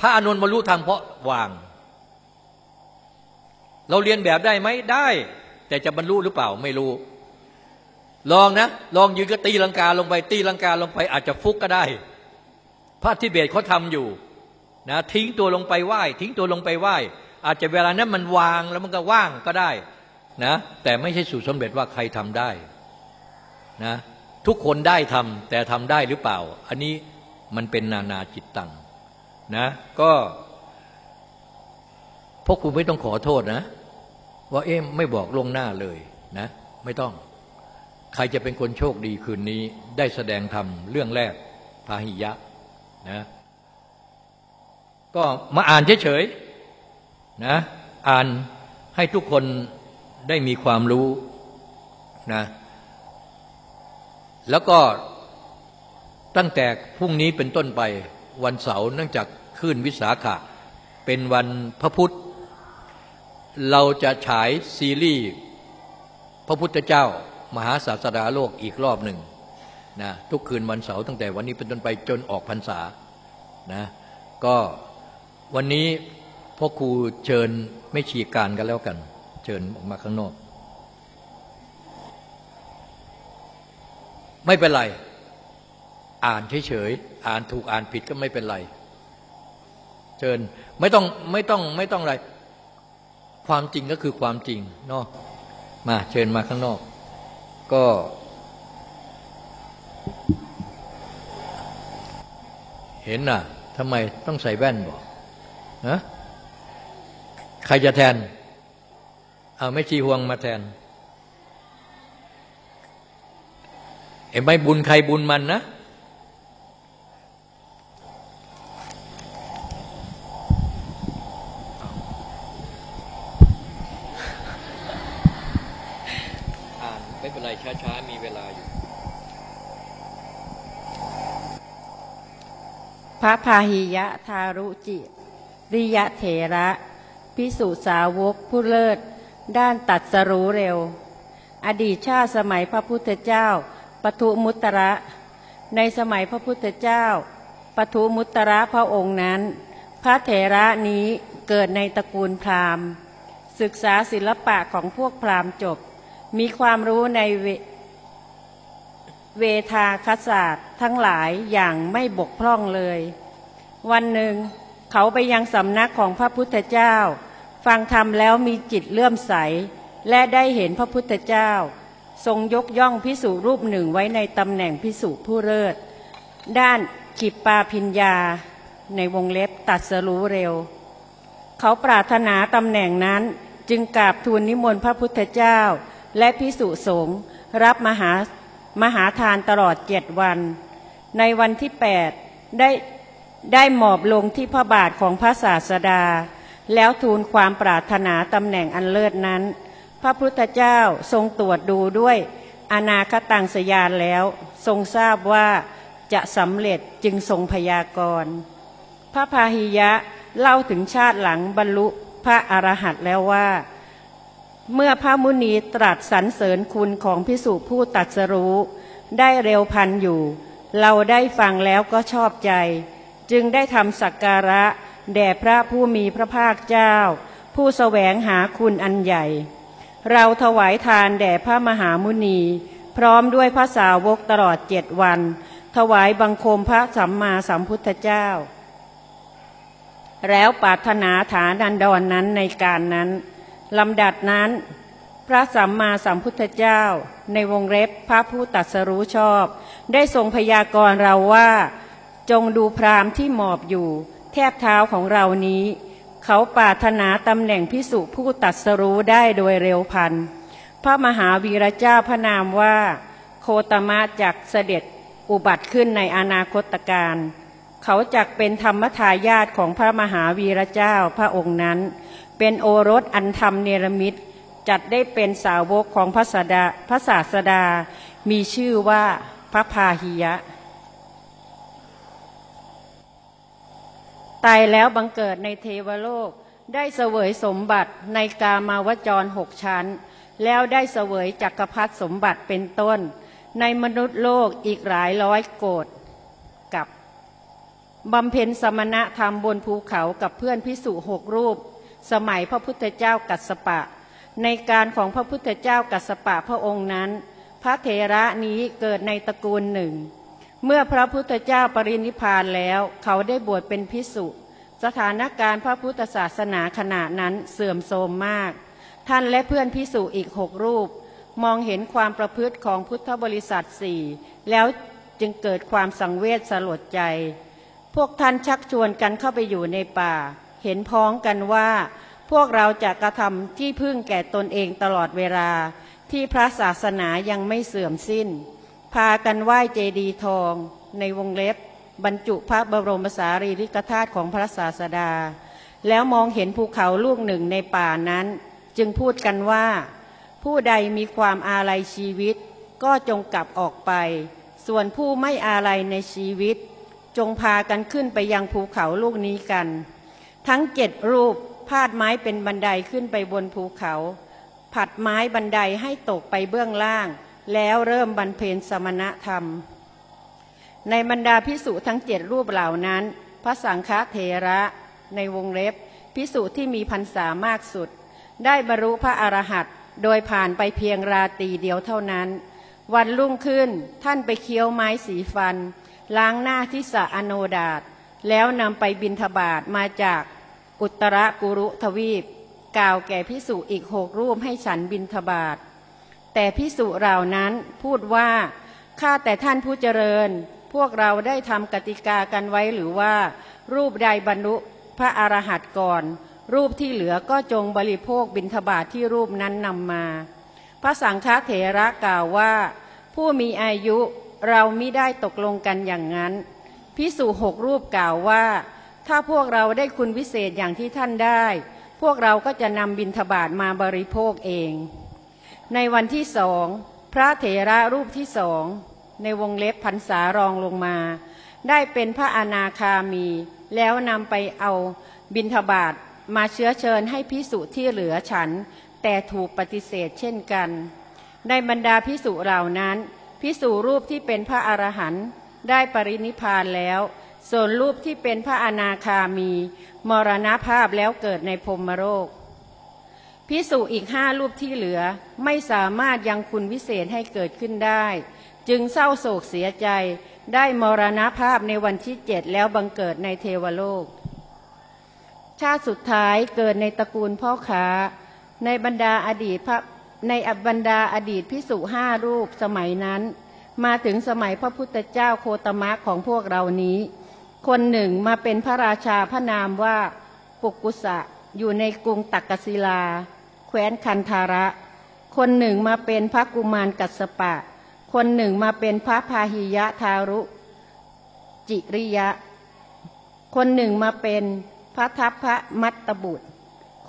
พระอานนท์บรรลุธรรมเพราะวาง เราเรียนแบบได้ไหมได้ แต่จะบรรลุหรือเปล่าไม่รู้ ลองนะ ลองยืนก็ตีลังกาลงไป ตีลังกาลงไปอาจจะฟุกก็ได้ พระทิเบตเขาทำอยู่นะทิ้งตัวลงไปไหว้ ทิ้งตัวลงไปไหว้ อาจจะเวลานั้นมันวางแล้วมันก็ว่างก็ได้นะแต่ไม่ใช่สูตรสำเร็จว่าใครทำได้นะทุกคนได้ทำแต่ทำได้หรือเปล่า อันนี้มันเป็นนานาจิตตังนะก็พวกคุณไม่ต้องขอโทษนะ ว่าเอ๊ะไม่บอกลงหน้าเลยนะไม่ต้อง ใครจะเป็นคนโชคดีคืนนี้ได้แสดงธรรมเรื่องแรกพาหิยะ นะก็มาอ่านเฉยๆนะอ่านให้ทุกคนได้มีความรู้นะแล้วก็ตั้งแต่พรุ่งนี้เป็นต้นไปวันเสาร์เนื่องจากขึ้นวิสาขะ เป็นวันพระพุทธ เราจะฉายซีรีส์พระพุทธเจ้า มหาศาสดาโลกอีกรอบหนึ่ง นะทุกคืนวันเสาร์ตั้งแต่วันนี้เป็นต้นไปจนออกพรรษานะก็วันนี้พ่อครูเชิญไม่ฉีกการกันแล้วกัน เชิญออกมาข้างนอก ไม่เป็นไร อ่านเฉยๆอ่านถูกอ่านผิดก็ไม่เป็นไร เชิญไม่ต้องไม่ต้องไม่ต้องอะไร ความจริงก็คือความจริงเนาะมาเชิญมาข้างนอก ก็ เห็นน่ะทำไมต้องใส่แว่นบอกฮะใครจะแทน เอาไม่ชีห่วงมาแทนเอ็มไม่บุญใครบุญมันนะ อ่านไม่เป็นไรช้าๆ มีเวลาอยู่ พระพาหิยะทารุจิริยะเถระ พิสุสาวกผู้เลิศ ด้านตัดสรู้เร็ว อดีตชาติสมัยพระพุทธเจ้าปทุมุตระ ในสมัยพระพุทธเจ้าปทุมุตระพระองค์นั้น พระเถระนี้เกิดในตระกูลพราหมณ์ ศึกษาศิลปะของพวกพราหมณ์จบ มีความรู้ใน เวทาคศาสตร์ทั้งหลายอย่างไม่บกพร่องเลย วันหนึ่ง เขาไปยังสำนักของพระพุทธเจ้า ฟังธรรมแล้วมีจิตเลื่อมใส และได้เห็นพระพุทธเจ้า ทรงยกย่องพิสุรูปหนึ่งไว้ในตำแหน่งพิสุผู้เลิศด้านขิปปาพิญญา ในวงเล็บตัดสรู้เร็ว เขาปรารถนาตำแหน่งนั้นจึงกราบทูลนิมนต์พระพุทธเจ้า และพิสุสงฆ์รับมหา มหาทานตลอดเจ็ดวัน ในวันที่แปดได้ได้หมอบลงที่พระบาทของพระศาสดา แล้วทูลความปรารถนาตำแหน่งอันเลิศนั้น พระพุทธเจ้าทรงตรวจดูด้วยอนาคตังสยานแล้ว ทรงทราบว่าจะสำเร็จจึงทรงพยากรณ์พระพาหิยะเล่าถึงชาติหลังบรรลุพระอรหันต์แล้วว่า เมื่อพระมุนีตรัสสรรเสริญคุณของพิสุผู้ตัดสรู้ ได้เร็วพันอยู่ เราได้ฟังแล้วก็ชอบใจ จึงได้ทำสักการะ แด่พระผู้มีพระภาคเจ้า ผู้แสวงหาคุณอันใหญ่ เราถวายทานแด่พระมหามุนี พร้อมด้วยพระสาวกตลอดเจ็ดวัน ถวายบังคมพระสัมมาสัมพุทธเจ้า แล้วปรารถนาฐานันดรนนั้นในการนั้น ลำดับนั้น พระสัมมาสัมพุทธเจ้า ในวงเล็บพระผู้ตัดสรู้ชอบ ได้ทรงพยากรณ์เราว่า จงดูพราหมณ์ที่หมอบอยู่ แทบเท้าของเรานี้ เขาปรารถนาตำแหน่งพิสุผู้ตัดสรู้ได้โดยเร็วพัน พระมหาวีรเจ้าพระนามว่า โคตมะจักเสด็จอุบัติขึ้นในอนาคตการ เขาจักเป็นธรรมทายาทของพระมหาวีรเจ้าพระองค์นั้น เป็นโอรสอันธรรมเนรมิตจัดได้เป็นสาวกของพระสดาพระศาสดา มีชื่อว่าพระพาหิยะ ตายแล้วบังเกิดในเทวโลก ได้เสวยสมบัติในกามาวจรหกชั้น แล้วได้เสวยจักรพรรดิสมบัติเป็นต้น ในมนุษย์โลกอีกหลายร้อยโกดกับบำเพ็ญสมณะธรรมบนภูเขากับเพื่อนพิสุหกรูป สมัยพระพุทธเจ้ากัสปะ ในการของพระพุทธเจ้ากัสปะพระองค์นั้น พระเถระนี้เกิดในตระกูลหนึ่ง เมื่อพระพุทธเจ้าปรินิพพานแล้วเขาได้บวชเป็นพิสุสถานการณ์พระพุทธศาสนาขณะนั้นเสื่อมโทรมมาก ท่านและเพื่อนพิสุอีกหกรูป มองเห็นความประพฤติของพุทธบริษัทสี่แล้วจึงเกิดความสังเวชสลดใจ พวกท่านชักชวนกันเข้าไปอยู่ในป่า เห็นพ้องกันว่า พวกเราจะกระทำที่พึ่งแก่ตนเองตลอดเวลาที่พระศาสนายังไม่เสื่อมสิ้น พากันไหว้เจดีย์ทองในวงเล็บบรรจุพระบรมสารีริกธาตุของพระศาสดา แล้วมองเห็นภูเขาลูกหนึ่งในป่านั้น จึงพูดกันว่า ผู้ใดมีความอาลัยชีวิต ก็จงกลับออกไป ส่วนผู้ไม่อาลัยในชีวิต จงพากันขึ้นไปยังภูเขาลูกนี้กัน ทั้งเจ็ดรูปพาดไม้เป็นบันไดขึ้นไปบนภูเขา ผัดไม้บันไดให้ตกไปเบื้องล่าง แล้วเริ่มบรรเพนสมณธรรม ในบรรดาพิสุทั้งเจ็ดรูปเหล่านั้น พระสังฆเถระในวงเล็บพิสุที่มีพรรษามากสุด ได้บรรลุพระอรหันต์โดยผ่านไปเพียงราตีเดียวเท่านั้น วันรุ่งขึ้นท่านไปเคี้ยวไม้สีฟัน ล้างหน้าที่สะอโนดาตแล้วนำไปบินทบาทมาจาก อุตรกุรุทวีป กล่าวแก่พิสุอีกหกรูปให้ฉันบินทบาทแต่พิสุเหล่านั้นพูดว่าข้าแต่ท่านผู้เจริญ พวกเราได้ทำกติกากันไว้หรือว่า รูปใดบรรลุพระอรหันต์ก่อน รูปที่เหลือก็จงบริโภคบิณฑบาตทที่รูปนั้นนำมา พระสังฆเถระกล่าวว่า ผู้มีอายุเรามิได้ตกลงกันอย่างนั้นพิสูหกรูปกล่าวว่า ถ้าพวกเราได้คุณวิเศษอย่างที่ท่านได้ พวกเราก็จะนำบิณฑบาตมาบริโภคเอง ในวันที่สอง พระเถระรูปที่สอง ในวงเล็บพันษารองลงมา ได้เป็นพระอนาคามี แล้วนำไปเอาบิณฑบาตมาเชื้อเชิญให้พิสุที่เหลือฉัน แต่ถูกปฏิเสธเช่นกัน ในบรรดาพิสุเหล่านั้นพิสุรูปที่เป็นพระอรหันต์ได้ปรินิพานแล้ว ส่วนรูปที่เป็นพระอนาคามี มรณภาพแล้วเกิดในพรมโลกพิสุอีกห้ารูปที่เหลือไม่สามารถยังคุณวิเศษให้เกิดขึ้นได้ จึงเศร้าโศกเสียใจได้มรณภาพในวันที่เจ็ดแล้วบังเกิดในเทวโลก ชาติสุดท้ายเกิดในตระกูลพ่อค้า ในบรรดาอดีตพระในบรรดาอดีตพิสุห้ารูปสมัยนั้น มาถึงสมัยพระพุทธเจ้าโคตมะของพวกเรานี้ คนหนึ่งมาเป็นพระราชาพระนามว่าปุกุสะอยู่ในกรุงตักกศิลา แคว้นคันธาระ คนหนึ่งมาเป็นพระกุมารกัสปะ คนหนึ่งมาเป็นพระพาหิยะทารุ จิริยะ คนหนึ่งมาเป็นพระทัพพระมัตตบุตร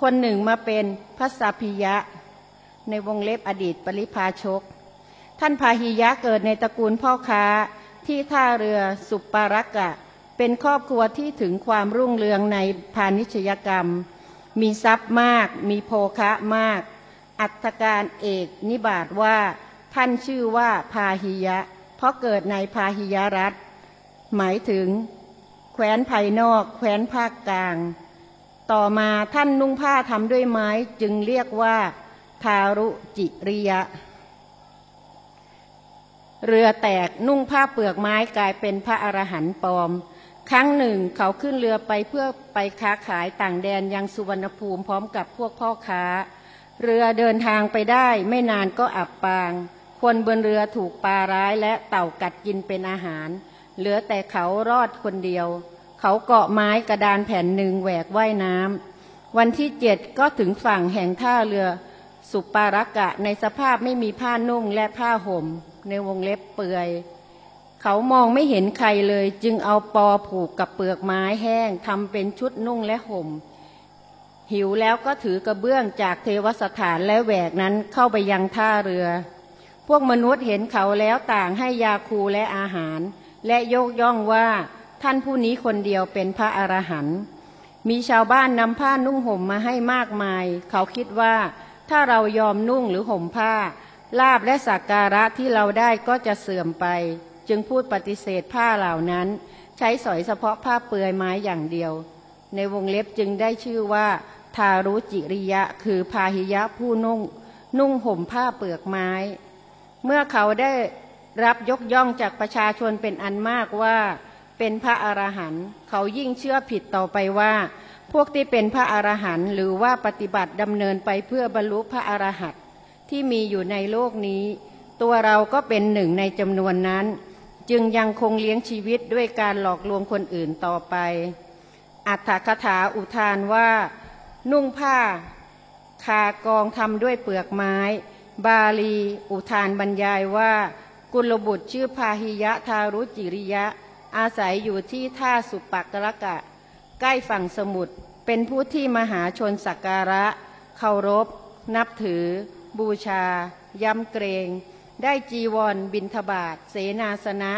คนหนึ่งมาเป็นพระสัพพิยะ ในวงเล็บอดีตปริพาชก ท่านพาหิยะเกิดในตระกูลพ่อค้าที่ท่าเรือสุปปารักะ เป็นครอบครัวที่ถึงความรุ่งเรืองในพาณิชยกรรม มีทรัพย์มาก มีโภคะมาก อัตการเอกนิบาตว่าท่านชื่อว่าพาหิยะ เพราะเกิดในพาหิยรัฐ หมายถึง แคว้นภายนอก แคว้นภาคกลาง ต่อมาท่านนุ่งผ้าทำด้วยไม้จึงเรียกว่าทารุจิริยะ เรือแตกนุ่งผ้าเปลือกไม้กลายเป็นพระอรหันต์ปลอม ครั้งหนึ่งเขาขึ้นเรือไปเพื่อไปค้าขายต่างแดนยังสุวรรณภูมิพร้อมกับพวกพ่อค้า เรือเดินทางไปได้ไม่นานก็อับปาง คนบนเรือถูกปลาร้ายและเต่ากัดกินเป็นอาหาร เหลือแต่เขารอดคนเดียว เขาเกาะไม้กระดานแผ่นหนึ่งแหวกว่ายน้ำวันที่เจ็ดก็ถึงฝั่งแห่งท่าเรือสุปารักะในสภาพไม่มีผ้านุ่งและผ้าห่ม ในวงเล็บเปือย เขามองไม่เห็นใครเลย จึงเอาปอผูกกับเปลือกไม้แห้งทำเป็นชุดนุ่งและห่ม หิวแล้วก็ถือกระเบื้องจากเทวสถานและแหวกนั้นเข้าไปยังท่าเรือ พวกมนุษย์เห็นเขาแล้วต่างให้ยาคูและอาหาร และยกย่องว่าท่านผู้นี้คนเดียวเป็นพระอรหันต์มีชาวบ้านนำผ้านุ่งห่มมาให้มากมาย เขาคิดว่าถ้าเรายอมนุ่งหรือห่มผ้าลาบและสักการะที่เราได้ก็จะเสื่อมไป จึงพูดปฏิเสธผ้าเหล่านั้น ใช้สอยเฉพาะผ้าเปลือยไม้อย่างเดียว ในวงเล็บจึงได้ชื่อว่า ทารุจิริยะ คือพาหิยะผู้นุ่ง นุ่งห่มผ้าเปลือกไม้ เมื่อเขาได้รับยกย่องจากประชาชนเป็นอันมากว่า เป็นพระอรหันต์เขายิ่งเชื่อผิดต่อไปว่า พวกที่เป็นพระอรหันต์หรือว่าปฏิบัติดำเนินไปเพื่อบรรลุพระอรหันต์ที่มีอยู่ในโลกนี้ ตัวเราก็เป็นหนึ่งในจำนวนนั้น จึงยังคงเลี้ยงชีวิตด้วยการหลอกลวงคนอื่นต่อไป อัตถคถาอุทานว่า นุ่งผ้า คากองทำด้วยเปลือกไม้ บาลี อุทานบรรยายว่า กุลบุตรชื่อพาหิยะทารุจิริยะ อาศัยอยู่ที่ท่าสุปักรกะ ใกล้ฝั่งสมุทรเป็นผู้ที่มหาชนสักการะเคารพ นับถือ บูชา ยำเกรง ได้จีวรบินทบาทเสนาสนะ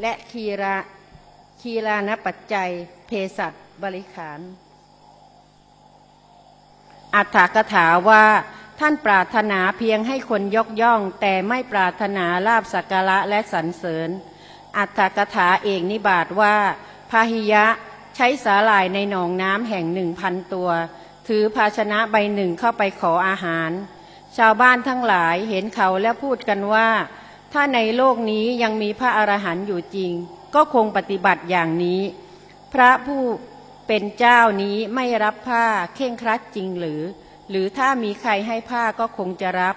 และคีระคีรานปัจจัยเพสัตบริขาร อัฏฐกถาว่าท่านปรารถนาเพียงให้คนยกย่อง แต่ไม่ปรารถนาลาบสักการะและสรรเสริญ อัฏฐกถาเอกนิบาตว่าพาหิยะใช้สาหร่ายในหนองน้ำแห่งหนึ่งพันตัว ถือภาชนะใบหนึ่งเข้าไปขออาหาร ชาวบ้านทั้งหลายเห็นเขาและพูดกันว่า ถ้าในโลกนี้ยังมีพระอรหันต์อยู่จริง ก็คงปฏิบัติอย่างนี้ พระผู้เป็นเจ้านี้ไม่รับผ้าเข่งครัดจริงหรือ หรือถ้ามีใครให้ผ้าก็คงจะรับ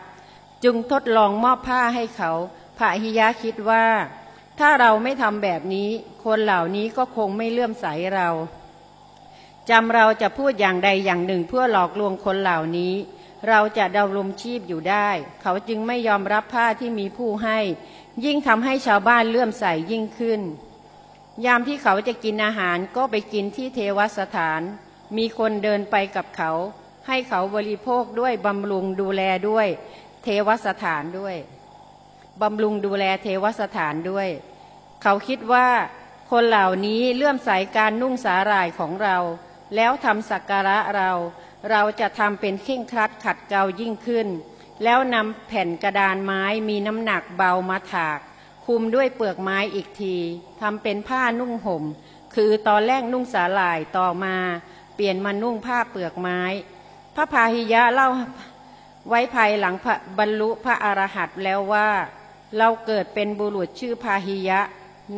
จึงทดลองมอบผ้าให้เขาพระหิยะคิดว่า ถ้าเราไม่ทำแบบนี้ คนเหล่านี้ก็คงไม่เลื่อมใสเราจำเราจะพูดอย่างใดอย่างหนึ่งเพื่อหลอกลวงคนเหล่านี้ เราจะดำรงชีพอยู่ได้ เขาจึงไม่ยอมรับผ้าที่มีผู้ให้ ยิ่งทำให้ชาวบ้านเลื่อมใสยิ่งขึ้น ยามที่เขาจะกินอาหารก็ไปกินที่เทวสถาน มีคนเดินไปกับเขา ให้เขาบริโภคด้วยบำรุงดูแลด้วย เทวสถานด้วยบำรุงดูแลเทวสถานด้วย เขาคิดว่าคนเหล่านี้เลื่อมใสการนุ่งสาหร่ายของเรา แล้วทำสักการะเรา เราจะทำเป็นเข่งครัดขัดเกลายิ่งขึ้น แล้วนำแผ่นกระดานไม้มีน้ำหนักเบามาถาก คุมด้วยเปลือกไม้อีกทีทำเป็นผ้านุ่งห่ม คือตอนแรกนุ่งสาหร่ายต่อมา เปลี่ยนมานุ่งผ้าเปลือกไม้ พระพาหิยะเล่าไว้ภายหลังบรรลุพระอรหันต์แล้วว่า เราเกิดเป็นบุรุษชื่อพาหิยะ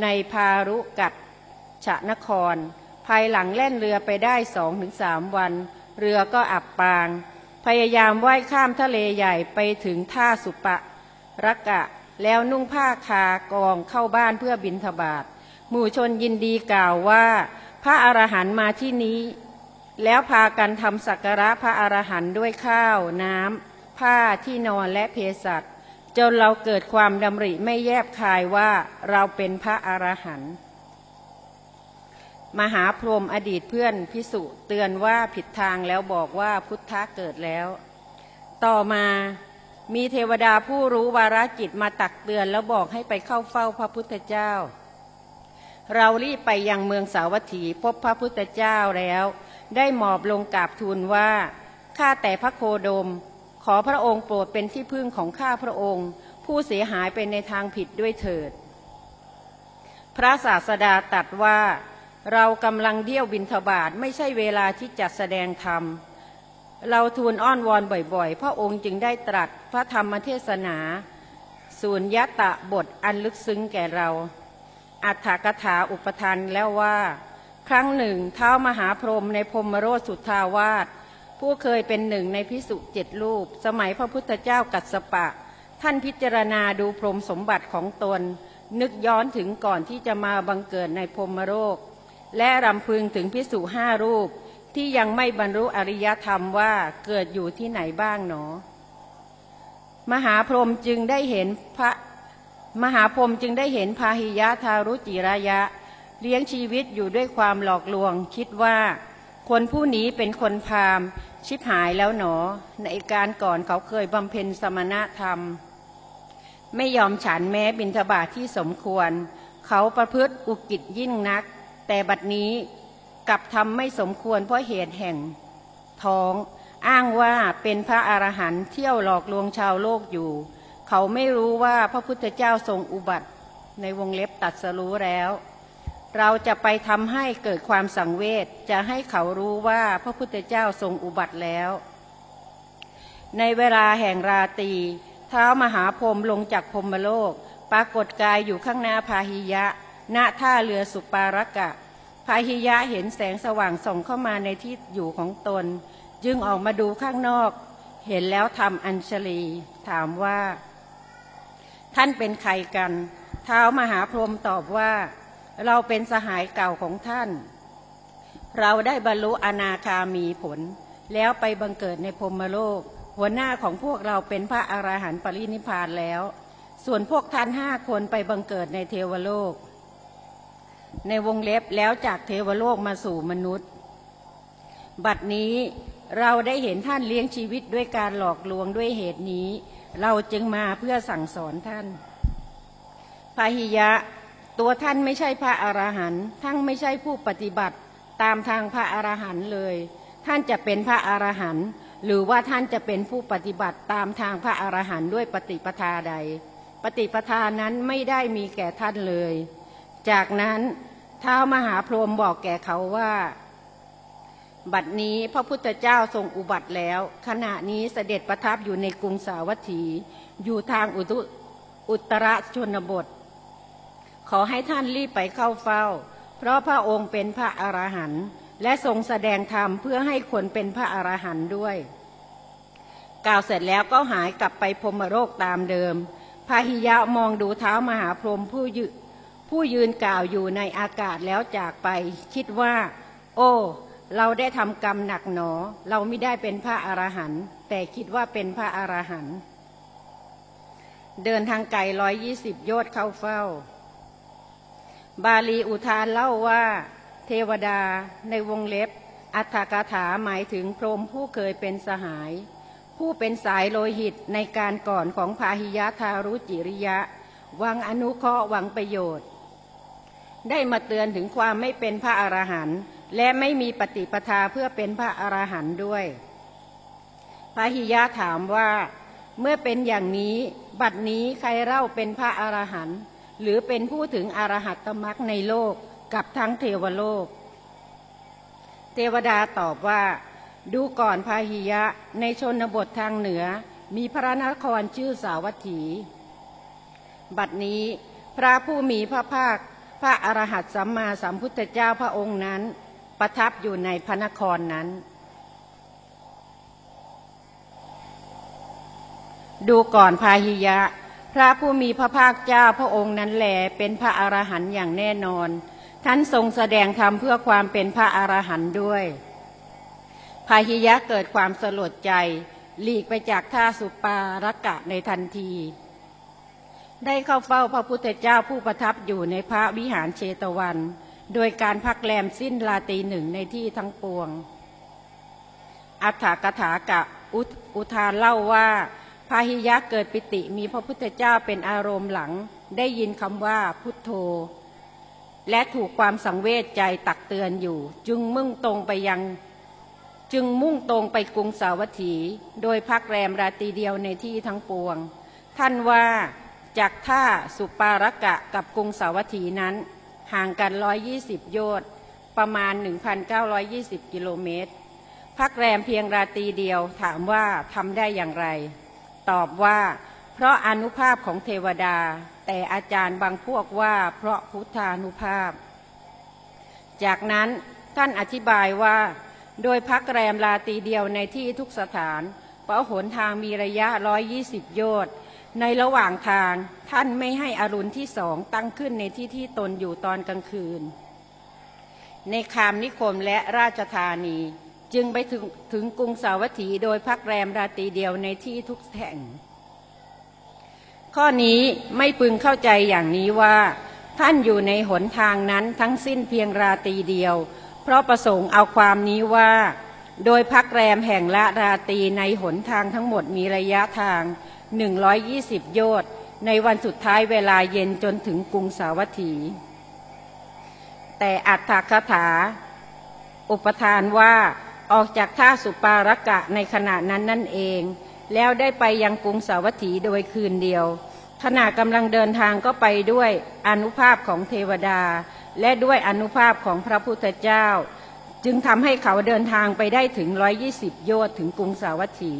ในพารุกัตฉะนคร ภายหลังแล่นเรือไปได้สองถึงสามวัน เรือก็อับปาง พยายามว่ายข้ามทะเลใหญ่ไปถึงท่าสุปะรักะ แล้วนุ่งผ้าคากองเข้าบ้านเพื่อบินทบาทหมู่ชนยินดีกล่าวว่า พระอรหันต์มาที่นี้ แล้วพากันทำสักการะพระอรหันต์ด้วยข้าวน้ำผ้าที่นอนและเพสัตจนเราเกิดความดำริไม่แยบคายว่าเราเป็นพระอรหันต์ มหาพรหมอดีตเพื่อนพิสุเตือนว่าผิดทางแล้วบอกว่าพุทธะเกิดแล้ว ต่อมามีเทวดาผู้รู้วาระจิตมาตักเตือนแล้วบอกให้ไปเข้าเฝ้าพระพุทธเจ้า เรารีบไปยังเมืองสาวัตถีพบพระพุทธเจ้าแล้ว ได้หมอบลงกราบทูลว่าข้าแต่พระโคดม ขอพระองค์โปรดเป็นที่พึ่งของข้าพระองค์ ผู้เสียหายไปในทางผิดด้วยเถิด พระศาสดาตรัสว่า เรากำลังเดี่ยวบินทบาทไม่ใช่เวลาที่จะแสดงธรรม เราทูลอ้อนวอนบ่อยๆ พระองค์จึงได้ตรัสพระธรรมเทศนาสูญยตะบทอันลึกซึ้งแก่เรา อัฏฐกถาอุปทานแล้วว่า ครั้งหนึ่งเท้ามหาพรหมในพรมโรสุทธาวาสผู้เคยเป็นหนึ่งในพิสุเจ็ดรูป สมัยพระพุทธเจ้ากัสปะ ท่านพิจารณาดูพรหมสมบัติของตน นึกย้อนถึงก่อนที่จะมาบังเกิดในพรมโรค และรำพึงถึงพิสุห้ารูปที่ยังไม่บรรลุอริยธรรมว่าเกิดอยู่ที่ไหนบ้างหนอ มหาพรหมจึงได้เห็นพระมหาพรหมจึงได้เห็นพาหิยะทารุจิรายะ เลี้ยงชีวิตอยู่ด้วยความหลอกลวง คิดว่า คนผู้นี้เป็นคนพาลชิบหายแล้วหนอ ในการก่อนเขาเคยบำเพ็ญสมณธรรม ไม่ยอมฉันแม้บิณฑบาตทที่สมควร เขาประพฤติอุกิจยิ่งนัก แต่บัดนี้กลับทำไม่สมควรเพราะเหตุแห่งท้อง อ้างว่าเป็นพระอรหันต์เที่ยวหลอกลวงชาวโลกอยู่ เขาไม่รู้ว่าพระพุทธเจ้าทรงอุบัติในวงเล็บตัดสรู้แล้ว เราจะไปทำให้เกิดความสังเวชจะให้เขารู้ว่าพระพุทธเจ้าทรงอุบัติแล้ว ในเวลาแห่งราตรีเท้ามหาพรมลงจากพรมโลก ปรากฏกายอยู่ข้างหน้าพาหิยะ ณท่าเรือสุปารกะพาหิยะเห็นแสงสว่างส่องเข้ามาในที่อยู่ของตน จึงออกมาดูข้างนอก เห็นแล้วทำอัญชลี ถามว่า ท่านเป็นใครกันเท้ามหาพรหมตอบว่า เราเป็นสหายเก่าของท่าน เราได้บรรลุอนาคามีผล แล้วไปบังเกิดในพรมโลก หัวหน้าของพวกเราเป็นพระอราหันต์ปรินิพานแล้ว ส่วนพวกท่านห้าคนไปบังเกิดในเทวโลก ในวงเล็บแล้วจากเทวโลกมาสู่มนุษย์ บัดนี้เราได้เห็นท่านเลี้ยงชีวิตด้วยการหลอกลวงด้วยเหตุนี้ เราจึงมาเพื่อสั่งสอนท่านพาหิยะ ตัวท่านไม่ใช่พระอรหันต์ทั้งไม่ใช่ผู้ปฏิบัติตามทางพระอรหันต์เลย ท่านจะเป็นพระอรหันต์หรือว่าท่านจะเป็นผู้ปฏิบัติตามทางพระอรหันต์ด้วยปฏิปทาใด ปฏิปทานั้นไม่ได้มีแก่ท่านเลย จากนั้นเท้ามหาพรหมบอกแก่เขาว่า บัดนี้พระพุทธเจ้าทรงอุบัติแล้ว ขณะนี้เสด็จประทับอยู่ในกรุงสาวัตถี อยู่ทางอุตุอุตรชนบท ขอให้ท่านรีบไปเข้าเฝ้า เพราะพระองค์เป็นพระอรหันต์และทรงแสดงธรรมเพื่อให้คนเป็นพระอรหันต์ด้วย กล่าวเสร็จแล้วก็หายกลับไปพรมโลกตามเดิมพาหิยะมองดูเท้ามหาพรหมผู้ยื ผู้ยืนกล่าวอยู่ในอากาศแล้วจากไป คิดว่า โอ้ เราได้ทำกรรมหนักหนอ เราไม่ได้เป็นพระอรหันต์แต่คิดว่าเป็นพระอรหันต์เดินทางไกลร้อยยี่สิบโยชน์เข้าเฝ้า บาลีอุทานเล่าว่า เทวดาในวงเล็บ อัฏฐกถาหมายถึงพรหมผู้เคยเป็นสหาย ผู้เป็นสายโลหิตในการก่อนของพาหิยะทารุจิริยะ วังอนุเคราะห์หวังประโยชน์ ได้มาเตือนถึงความไม่เป็นพระอรหันต์และไม่มีปฏิปทาเพื่อเป็นพระอรหันต์ด้วยพาหิยะถามว่าเมื่อเป็นอย่างนี้บัดนี้ใครเล่าเป็นพระอรหันต์หรือเป็นผู้ถึงอรหัตตมรักในโลกกับทั้งเทวโลก เทวดาตอบว่า ดูก่อนพาหิยะในชนบททางเหนือ มีพระนครชื่อสาวัตถี บัดนี้พระผู้มีพระภาค พระอรหัตสัมมาสัมพุทธเจ้าพระองค์นั้น ประทับอยู่ในพระนครนั้น ดูก่อนพาหิยะ พระผู้มีพระภาคเจ้าพระองค์นั้นแหลเป็นพระอรหันต์อย่างแน่นอน ท่านทรงแสดงธรรมเพื่อความเป็นพระอรหันต์ด้วยพาหิยะเกิดความสลดใจ หลีกไปจากท่าสุปารกะในทันที ได้เข้าเฝ้าพระพุทธเจ้าผู้ประทับอยู่ในพระวิหารเชตวัน โดยการพักแรมสิ้นลาตีหนึ่งในที่ทั้งปวง อัฏฐกถากะอุทอุทานเล่าว่าพาหิยะเกิดปิติมีพระพุทธเจ้าเป็นอารมณ์หลัง ได้ยินคำว่าพุทโธ และถูกความสังเวชใจตักเตือนอยู่ จึงมุ่งตรงไปยังจึงมุ่งตรงไปกรุงสาวัตถี โดยพักแรมราตรีเดียวในที่ทั้งปวง ท่านว่า จากท่าสุปารกะกับกรุงสาวัตถีนั้น ห่างกัน 120 โยชน์ประมาณ 1,920 กิโลเมตร พักแรมเพียงราตรีเดียวถามว่าทำได้อย่างไร ตอบว่าเพราะอนุภาพของเทวดา แต่อาจารย์บางพวกว่าเพราะพุทธานุภาพ จากนั้นท่านอธิบายว่า โดยพักแรมราตรีเดียวในที่ทุกสถานเพราะหนทางมีระยะ 120 โยชน์ ในระหว่างทางท่านไม่ให้อรุณที่สองตั้งขึ้นในที่ที่ตนอยู่ตอนกลางคืน ในคามนิคมและราชธานีจึงไปถึงถึงกรุงสาวัตถีโดยพักแรมราตรีเดียวในที่ทุกแห่ง ข้อนี้ไม่พึงเข้าใจอย่างนี้ว่า ท่านอยู่ในหนทางนั้นทั้งสิ้นเพียงราตรีเดียว เพราะประสงค์เอาความนี้ว่า โดยพักแรมแห่งละราตรีในหนทางทั้งหมดมีระยะทาง 120 โยชน์ในวันสุดท้ายเวลาเย็นจนถึงกรุงสาวัตถี แต่อัตถคถา อุปทานว่าออกจากท่าสุปารกะในขณะนั้นนั่นเอง แล้วได้ไปยังกรุงสาวัตถีโดยคืนเดียว ขณะกำลังเดินทางก็ไปด้วยอนุภาพของเทวดา และด้วยอนุภาพของพระพุทธเจ้า จึงทำให้เขาเดินทางไปได้ถึง120โยชน์ถึงกรุงสาวัตถี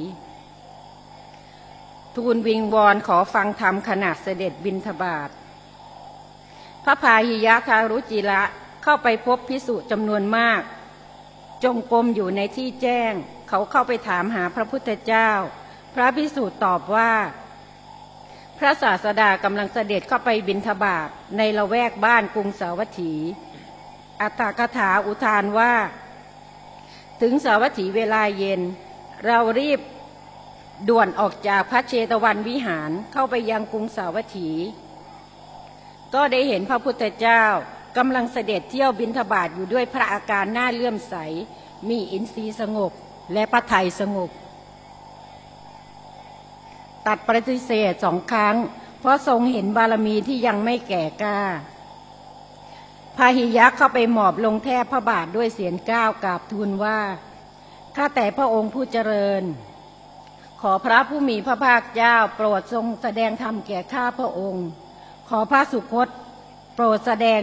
ทูลวิงวอนขอฟังธรรมขณะเสด็จบินทบาทพระพาหิยะคารุจิระเข้าไปพบพิสุจำนวนมาก จงกรมอยู่ในที่แจ้ง เขาเข้าไปถามหาพระพุทธเจ้า พระพิสุตอบว่า พระศาสดากำลังเสด็จเข้าไปบินทบาทในละแวกบ้านกรุงสาวัตถี อัตถกถาอุทานว่า ถึงสาวัตถีเวลาเย็น เรารีบ ด่วนออกจากพระเชตวันวิหารเข้าไปยังกรุงสาวัตถี ก็ได้เห็นพระพุทธเจ้ากำลังเสด็จเที่ยวบินทบาทอยู่ด้วยพระอาการหน้าเลื่อมใส มีอินทรีย์สงบและพระไทยสงบ ตัดปฏิเสธสองครั้ง เพราะทรงเห็นบารมีที่ยังไม่แก่กล้าพาหิยะเข้าไปหมอบลงแทบพระบาทด้วยเสียงก้าวกราบทูลว่า ข้าแต่พระองค์ผู้เจริญ ขอพระผู้มีพระภาคเจ้า โปรดทรงแสดงธรรมแก่ข้าพระองค์ ขอพระสุคตโปรดแสดง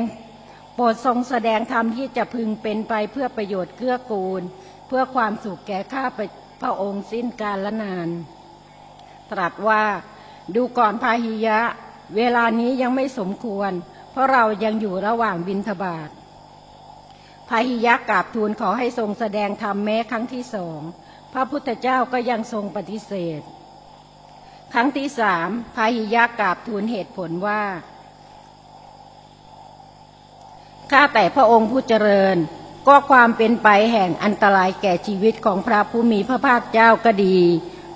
โปรดทรงแสดงธรรมที่จะพึงเป็นไปเพื่อประโยชน์เกื้อกูล เพื่อความสุขแก่ข้าพระองค์สิ้นกาลนาน ตรัสว่าดูก่อนพาหิยะ เวลานี้ยังไม่สมควร เพราะเรายังอยู่ระหว่างบินทบาทพาหิยะกราบทูลขอให้ทรงแสดงธรรมแม้ครั้งที่สอง พระพุทธเจ้าก็ยังทรงปฏิเสธ ครั้งที่สามพาหิยะกราบทูลเหตุผลว่าข้าแต่พระองค์ผู้เจริญ ก็ความเป็นไปแห่งอันตรายแก่ชีวิตของพระผู้มีพระภาคเจ้าก็ดี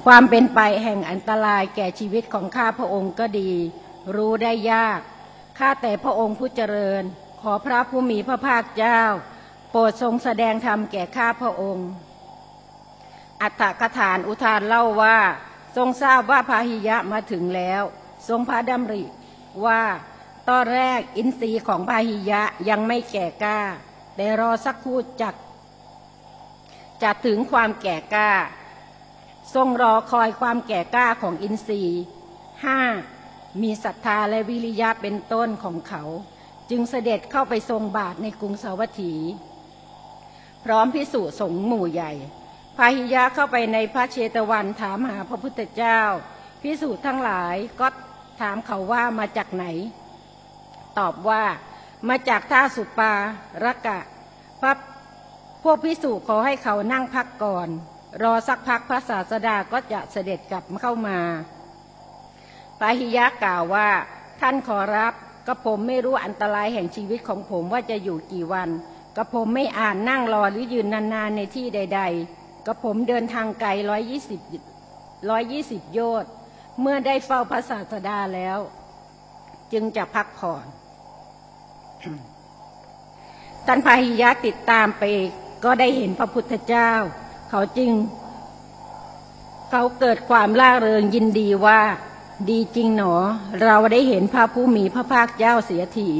ความเป็นไปแห่งอันตรายแก่ชีวิตของข้าพระองค์ก็ดี รู้ได้ยาก ข้าแต่พระองค์ผู้เจริญ ขอพระผู้มีพระภาคเจ้า โปรดทรงแสดงธรรมแก่ข้าพระองค์ อัตถกถานอุทานเล่าว่า ทรงทราบว่าพาหิยะมาถึงแล้ว ทรงพระดำริว่าตอนแรกอินทรีย์ของพาหิยะยังไม่แก่กล้า แต่รอสักครู่จักจะถึงความแก่กล้า ทรงรอคอยความแก่กล้าของอินทรีย์ห้ามีศรัทธาและวิริยะเป็นต้นของเขา จึงเสด็จเข้าไปทรงบาทในกรุงสาวัตถี พร้อมพิสุสงหมู่ใหญ่ พาหิยะเข้าไปในพระเชตวันถามหาพระพุทธเจ้าพิสูจน์ทั้งหลายก็ถามเขาว่ามาจากไหน ตอบว่ามาจากท่าสุปาระกะพระพวกพิสูจน์ขอให้เขานั่งพักก่อน รอสักพักพระศาสดาก็จะเสด็จกลับเข้ามาพาหิยะกล่าวว่าท่านขอรับกระผมไม่รู้อันตรายแห่งชีวิตของผมว่าจะอยู่กี่วันกระผมไม่อ่านนั่งรอหรือยืนนานๆในที่ใด ๆ กระผมเดินทางไกลร้อยยี่สิบร้อยยี่สิบโยชน์เมื่อได้เฝ้าพระศาสดาแล้ว จึงจะพักผ่อนท่านพาหิยะติดตามไปก็ได้เห็นพระพุทธเจ้า เขาจึง เขาเกิดความล่าเริงยินดีว่า ดีจริงหนอ เราได้เห็นพระผู้มีพระภาคเจ้าเสียที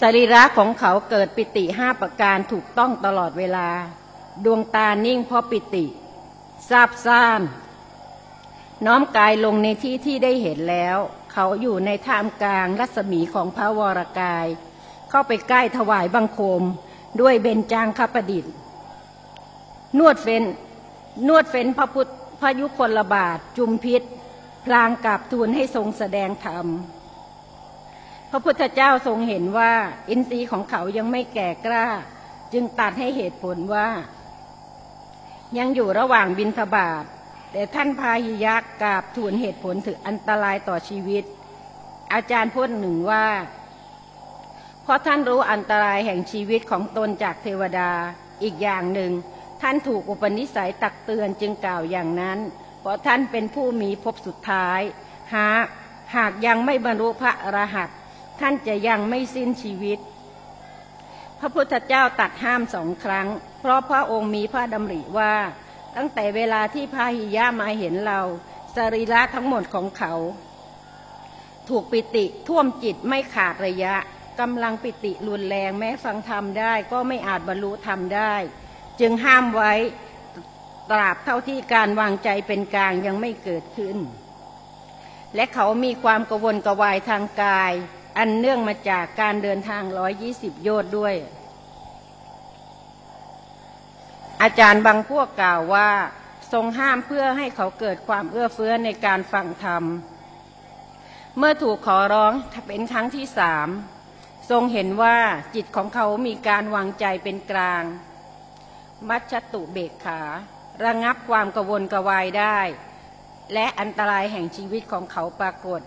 สรีระของเขาเกิดปิติห้าประการถูกต้องตลอดเวลา ดวงตานิ่งเพราะปิติซาบซ่านน้อมกายลงในที่ที่ได้เห็นแล้ว เขาอยู่ในท่ามกลางรัศมีของพระวรกาย เข้าไปใกล้ถวายบังคม ด้วยเบญจางคประดิษฐ์ นวดเฟ้นนวดเฟ้นพระพุทธพระยุคลบาทจุมพิษ พลางกับทูลให้ทรงแสดงธรรม พระพุทธเจ้าทรงเห็นว่า อินทรีย์ของเขายังไม่แก่กล้า จึงตัดให้เหตุผลว่า ยังอยู่ระหว่างบินทบาทแต่ท่านพาหิยะกราบทูลเหตุผลถึงอันตรายต่อชีวิต อาจารย์พูดหนึ่งว่า เพราะท่านรู้อันตรายแห่งชีวิตของตนจากเทวดาอีกอย่างหนึ่ง ท่านถูกอุปนิสัยตักเตือนจึงกล่าวอย่างนั้น เพราะท่านเป็นผู้มีภพสุดท้ายหากหากยังไม่บรรลุพระอรหันต์ท่านจะยังไม่สิ้นชีวิต พระพุทธเจ้าตัดห้ามสองครั้ง เพราะพระองค์มีพระดำริว่า ตั้งแต่เวลาที่พาหิยะมาเห็นเราสรีระทั้งหมดของเขา ถูกปิติท่วมจิตไม่ขาดระยะกำลังปิติรุนแรงแม้ฟังธรรมได้ก็ไม่อาจบรรลุธรรมได้ จึงห้ามไว้ตราบเท่าที่การวางใจเป็นกลางยังไม่เกิดขึ้น และเขามีความกวนกวายทางกาย อันเนื่องมาจากการเดินทางร้อยยี่สิบโยชน์ด้วย อาจารย์บางพวกกล่าวว่าทรงห้ามเพื่อให้เขาเกิดความเอื้อเฟื้อในการฟังธรรม เมื่อถูกขอร้องเป็นครั้งที่สามทรงเห็นว่าจิตของเขามีการวางใจเป็นกลาง มัชตุเบกขา ระงับความกวนกวายได้ และอันตรายแห่งชีวิตของเขาปรากฏ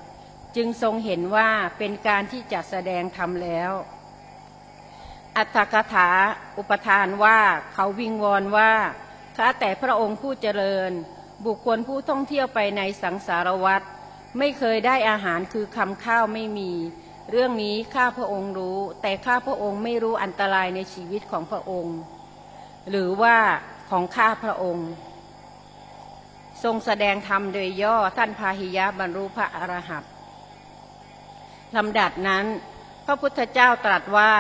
จึงทรงเห็นว่าเป็นการที่จะแสดงธรรมแล้ว อัตถกถาอุปทานว่าเขาวิงวอนว่าข้าแต่พระองค์ผู้เจริญ บุคคลผู้ท่องเที่ยวไปในสังสารวัฏไม่เคยได้อาหารคือคำข้าวไม่มี เรื่องนี้ข้าพระองค์รู้ แต่ข้าพระองค์ไม่รู้อันตรายในชีวิตของพระองค์ หรือว่าของข้าพระองค์ ทรงแสดงธรรมโดยย่อท่านพาหิยะบรรลุพระอรหันต์ลำดับนั้น พระพุทธเจ้าตรัสว่า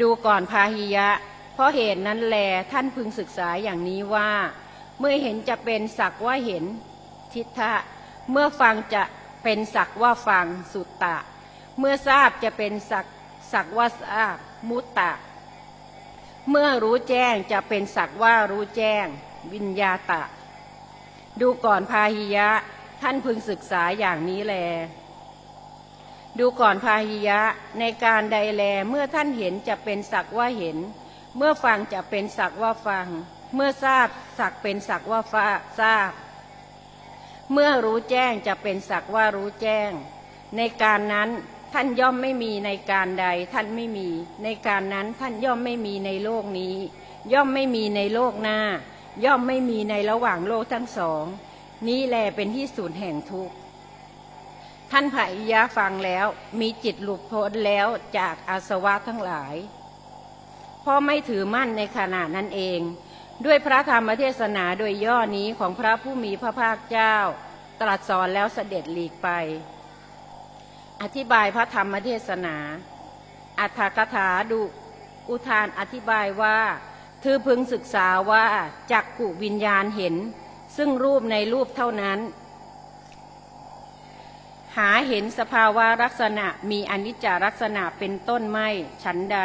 ดูก่อนพาหิยะ เพราะเหตุนั้นแลท่านพึงศึกษาอย่างนี้ว่า เมื่อเห็นจะเป็นสักว่าเห็นทิฏฐะเมื่อฟังจะเป็นสักว่าฟังสุตตะ เมื่อทราบจะเป็นสักสักว่าทราบมุตตะ เมื่อรู้แจ้งจะเป็นสักว่ารู้แจ้ง วิญญาตะ ดูก่อนพาหิยะ ท่านพึงศึกษาอย่างนี้แล ดูก่อนพาหิยะในการใดแลเมื่อท่านเห็นจะเป็นสักว่าเห็น เมื่อฟังจะเป็นสักว่าฟัง เมื่อทราบสักเป็นสักว่าฟ้าทราบ เมื่อรู้แจ้งจะเป็นสักว่ารู้แจ้ง ในการนั้นท่านย่อมไม่มีในการใดท่านไม่มี ในการนั้นท่านย่อมไม่มีในโลกนี้ ย่อมไม่มีในโลกหน้า ย่อมไม่มีในระหว่างโลกทั้งสอง นี้แลเป็นที่สุดแห่งทุกข์ ท่านพระอิยะฟังแล้วมีจิตหลุดพ้นแล้วจากอาสวะทั้งหลายเพราะไม่ถือมั่นในขณะนั้นเอง ด้วยพระธรรมเทศนาโดยย่อนี้ของพระผู้มีพระภาคเจ้า ตรัสสอนแล้วเสด็จหลีกไป อธิบายพระธรรมเทศนา อัฏฐกถาดูอุทานอธิบายว่าเธอพึงศึกษาว่าจักกุวิญญาณเห็น ซึ่งรูปในรูปเท่านั้น หาเห็นสภาวะลักษณะมีอนิจจลักษณะเป็นต้นไม่ฉันใด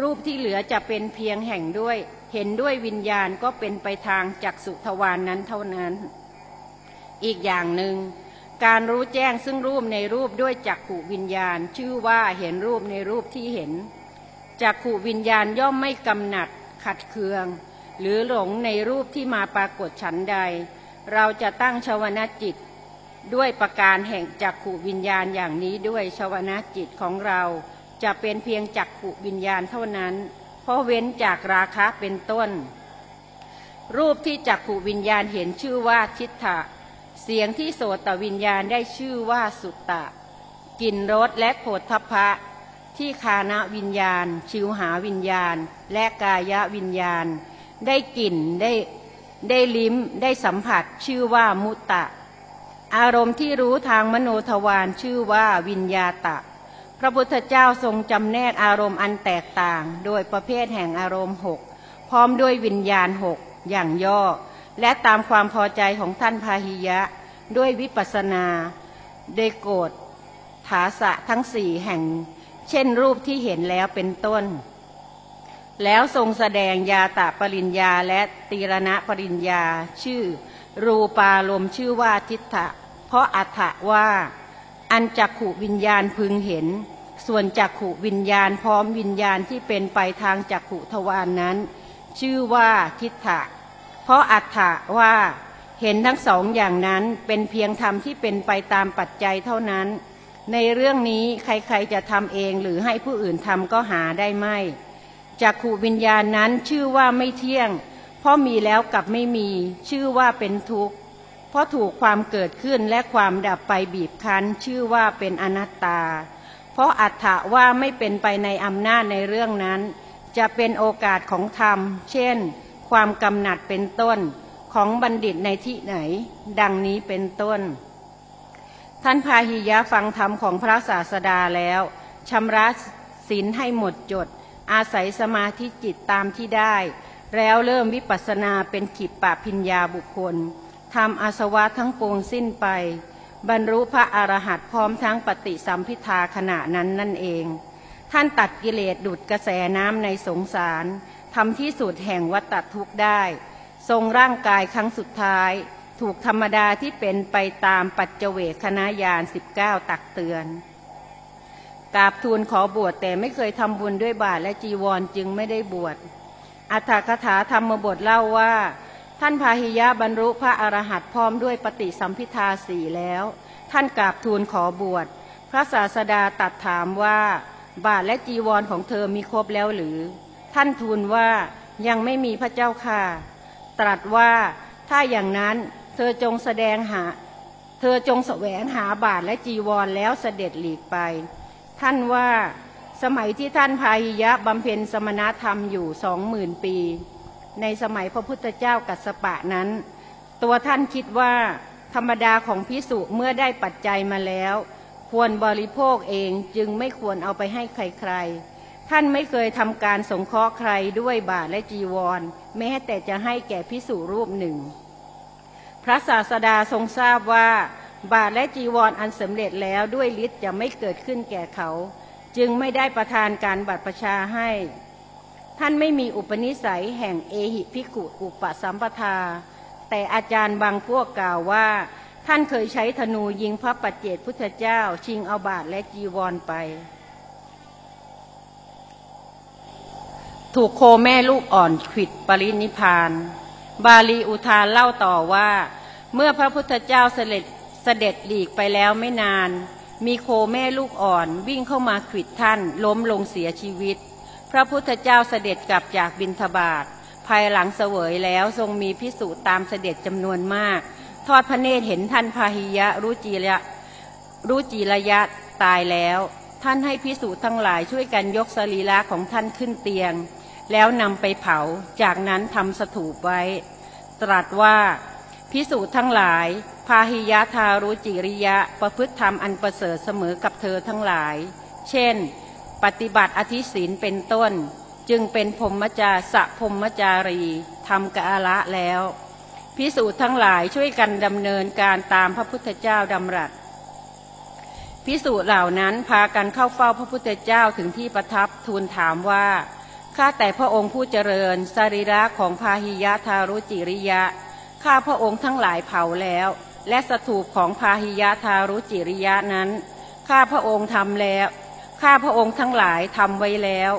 รูปที่เหลือจะเป็นเพียงแห่งด้วย เห็นด้วยวิญญาณก็เป็นไปทางจักสุทวานนั้นเท่านั้น อีกอย่างหนึ่งการรู้แจ้งซึ่งรูปในรูปด้วยจักขุวิญญาณ ชื่อว่าเห็นรูปในรูปที่เห็นจักขุวิญญาณย่อมไม่กำหนัดขัดเคือง หรือหลงในรูปที่มาปรากฏฉันใด เราจะตั้งชวนาจิต ด้วยประการแห่งจักขุวิญญาณอย่างนี้ด้วยชวนาจิตของเราจะเป็นเพียงจักขุวิญญาณเท่านั้น เพราะเว้นจากราคะเป็นต้น รูปที่จักขุวิญญาณเห็นชื่อว่าทิฏฐะเสียงที่โสตวิญญาณได้ชื่อว่าสุตตะกลิ่นรสและโผฏฐัพพะ ที่คานวิญญาณ ชิวหาวิญญาณ และกายวิญญาณ ได้กลิ่นได้ได้ลิ้มได้สัมผัสชื่อว่ามุตตะ อารมณ์ที่รู้ทางมโนทวารชื่อว่าวิญญาตะ พระพุทธเจ้าทรงจำแนกอารมณ์อันแตกต่าง โดยประเภทแห่งอารมณ์หกพร้อมด้วยวิญญาณหกอย่างย่อ และตามความพอใจของท่านพาหิยะ ด้วยวิปัสนาได้โกรธฐาสะทั้งสี่แห่ง เช่นรูปที่เห็นแล้วเป็นต้น แล้วทรงแสดงยาตะปริญญาและตีรณะปริญญาชื่อ รูปารมณ์ชื่อว่าทิฏฐะ เพราะอัฏฐว่า อันจักขุวิญญาณพึงเห็น ส่วนจักขุวิญญาณพร้อมวิญญาณที่เป็นไปทางจักขุทวานนั้น ชื่อว่าทิฏฐะเพราะอัฏฐว่าเห็นทั้งสองอย่างนั้นเป็นเพียงธรรมที่เป็นไปตามปัจจัยเท่านั้น ในเรื่องนี้ใครๆจะทำเองหรือให้ผู้อื่นทำก็หาได้ไม่จักขุวิญญาณนั้นชื่อว่าไม่เที่ยง เพราะมีแล้วกับไม่มี ชื่อว่าเป็นทุกข์ เพราะถูกความเกิดขึ้นและความดับไปบีบคั้นชื่อว่าเป็นอนัตตา เพราะอัฏฐะว่าไม่เป็นไปในอำนาจในเรื่องนั้น จะเป็นโอกาสของธรรม เช่น ความกำหนัดเป็นต้นของบัณฑิตในที่ไหน ดังนี้เป็นต้น ท่านพาหิยะฟังธรรมของพระศาสดาแล้วชำระศีลให้หมดจด อาศัยสมาธิจิตตามที่ได้ แล้วเริ่มวิปัสสนาเป็นขิปปะพิญญาบุคคล ทำอาสวะทั้งปวงสิ้นไป บรรลุพระอรหันต์พร้อมทั้งปฏิสัมพิทาขณะนั้นนั่นเอง ท่านตัดกิเลสดุดกระแสน้ำในสงสารทำที่สุดแห่งวัฏทุกข์ได้ ทรงร่างกายครั้งสุดท้าย ถูกธรรมดาที่เป็นไปตามปัจเจเวคณะยานสิบเก้าตักเตือนกราบทูลขอบวชแต่ไม่เคยทำบุญด้วยบาตรและจีวรจึงไม่ได้บวชอัฏฐกถาธรรมบทเล่าว่า ท่านพาหิยะบรรลุพระอรหันต์พร้อมด้วยปฏิสัมพิทาสี่แล้ว ท่านกราบทูลขอบวช พระศาสดาตัดถามว่า บาทและจีวรของเธอมีครบแล้วหรือ ท่านทูลว่ายังไม่มีพระเจ้าค่ะ ตรัสว่าถ้าอย่างนั้นเธอจงแสดงหา เธอจงแสวงหาบาทและจีวรแล้วเสด็จหลีกไป ท่านว่าสมัยที่ท่านพาหิยะบำเพ็ญสมณธรรมอยู่สองหมื่นปี ในสมัยพระพุทธเจ้ากัสปะนั้น ตัวท่านคิดว่าธรรมดาของพิสุเมื่อได้ปัจจัยมาแล้ว ควรบริโภคเองจึงไม่ควรเอาไปให้ใครๆ ท่านไม่เคยทำการสงเคราะห์ใครด้วยบาทและจีวร แม้แต่จะให้แก่พิสุรูปหนึ่ง พระศาสดาทรงทราบว่า บาทและจีวรออันสำเร็จแล้วด้วยฤทธิ์จะไม่เกิดขึ้นแก่เขา จึงไม่ได้ประทานการบัตรประชาให้ ท่านไม่มีอุปนิสัยแห่งเอหิพิกุอุปสัมปทา แต่อาจารย์บางพวกกล่าวว่า ท่านเคยใช้ธนูยิงพระปัจเจกพุทธเจ้า ชิงเอาบาทและจีวรไป ถูกโคแม่ลูกอ่อนขิดปรินิพาน บาลีอุทานเล่าต่อว่า เมื่อพระพุทธเจ้าเสด็จเสด็จหลีกไปแล้วไม่นาน มีโคแม่ลูกอ่อนวิ่งเข้ามาขิดท่านล้มลงเสียชีวิต พระพุทธเจ้าเสด็จกลับจากบินทบาทภายหลังเสวยแล้วทรงมีพิสูจน์ตามเสด็จจำนวนมาก ทอดพระเนตรเห็นท่านพาหิยะรุจีระรุจีระยะตายแล้ว ท่านให้พิสูจน์ทั้งหลายช่วยกันยกสรีระของท่านขึ้นเตียง แล้วนำไปเผาจากนั้นทำสถูปไว้ ตรัสว่าพิสูจน์ทั้งหลาย พาหิยะทารุจิริยะ ประพฤติธรรมอันประเสริฐเสมอกับเธอทั้งหลาย เช่น ปฏิบัติอธิศีลเป็นต้น จึงเป็นพรมจาสะพรมจารีทำกะละแล้วพิสูจน์ทั้งหลายช่วยกันดำเนินการตามพระพุทธเจ้าดำรัสพิสูจน์เหล่านั้นพากันเข้าเฝ้าพระพุทธเจ้าถึงที่ประทับทูลถามว่าข้าแต่พระองค์ผู้เจริญสรีระของพาหิยะทารุจิริยะข้าพระองค์ทั้งหลายเผาแล้ว และสถูปของพาหิยะทารุจิริยะนั้นข้าพระองค์ทำแล้ว ข้าพระองค์ทั้งหลายทำไว้แล้ว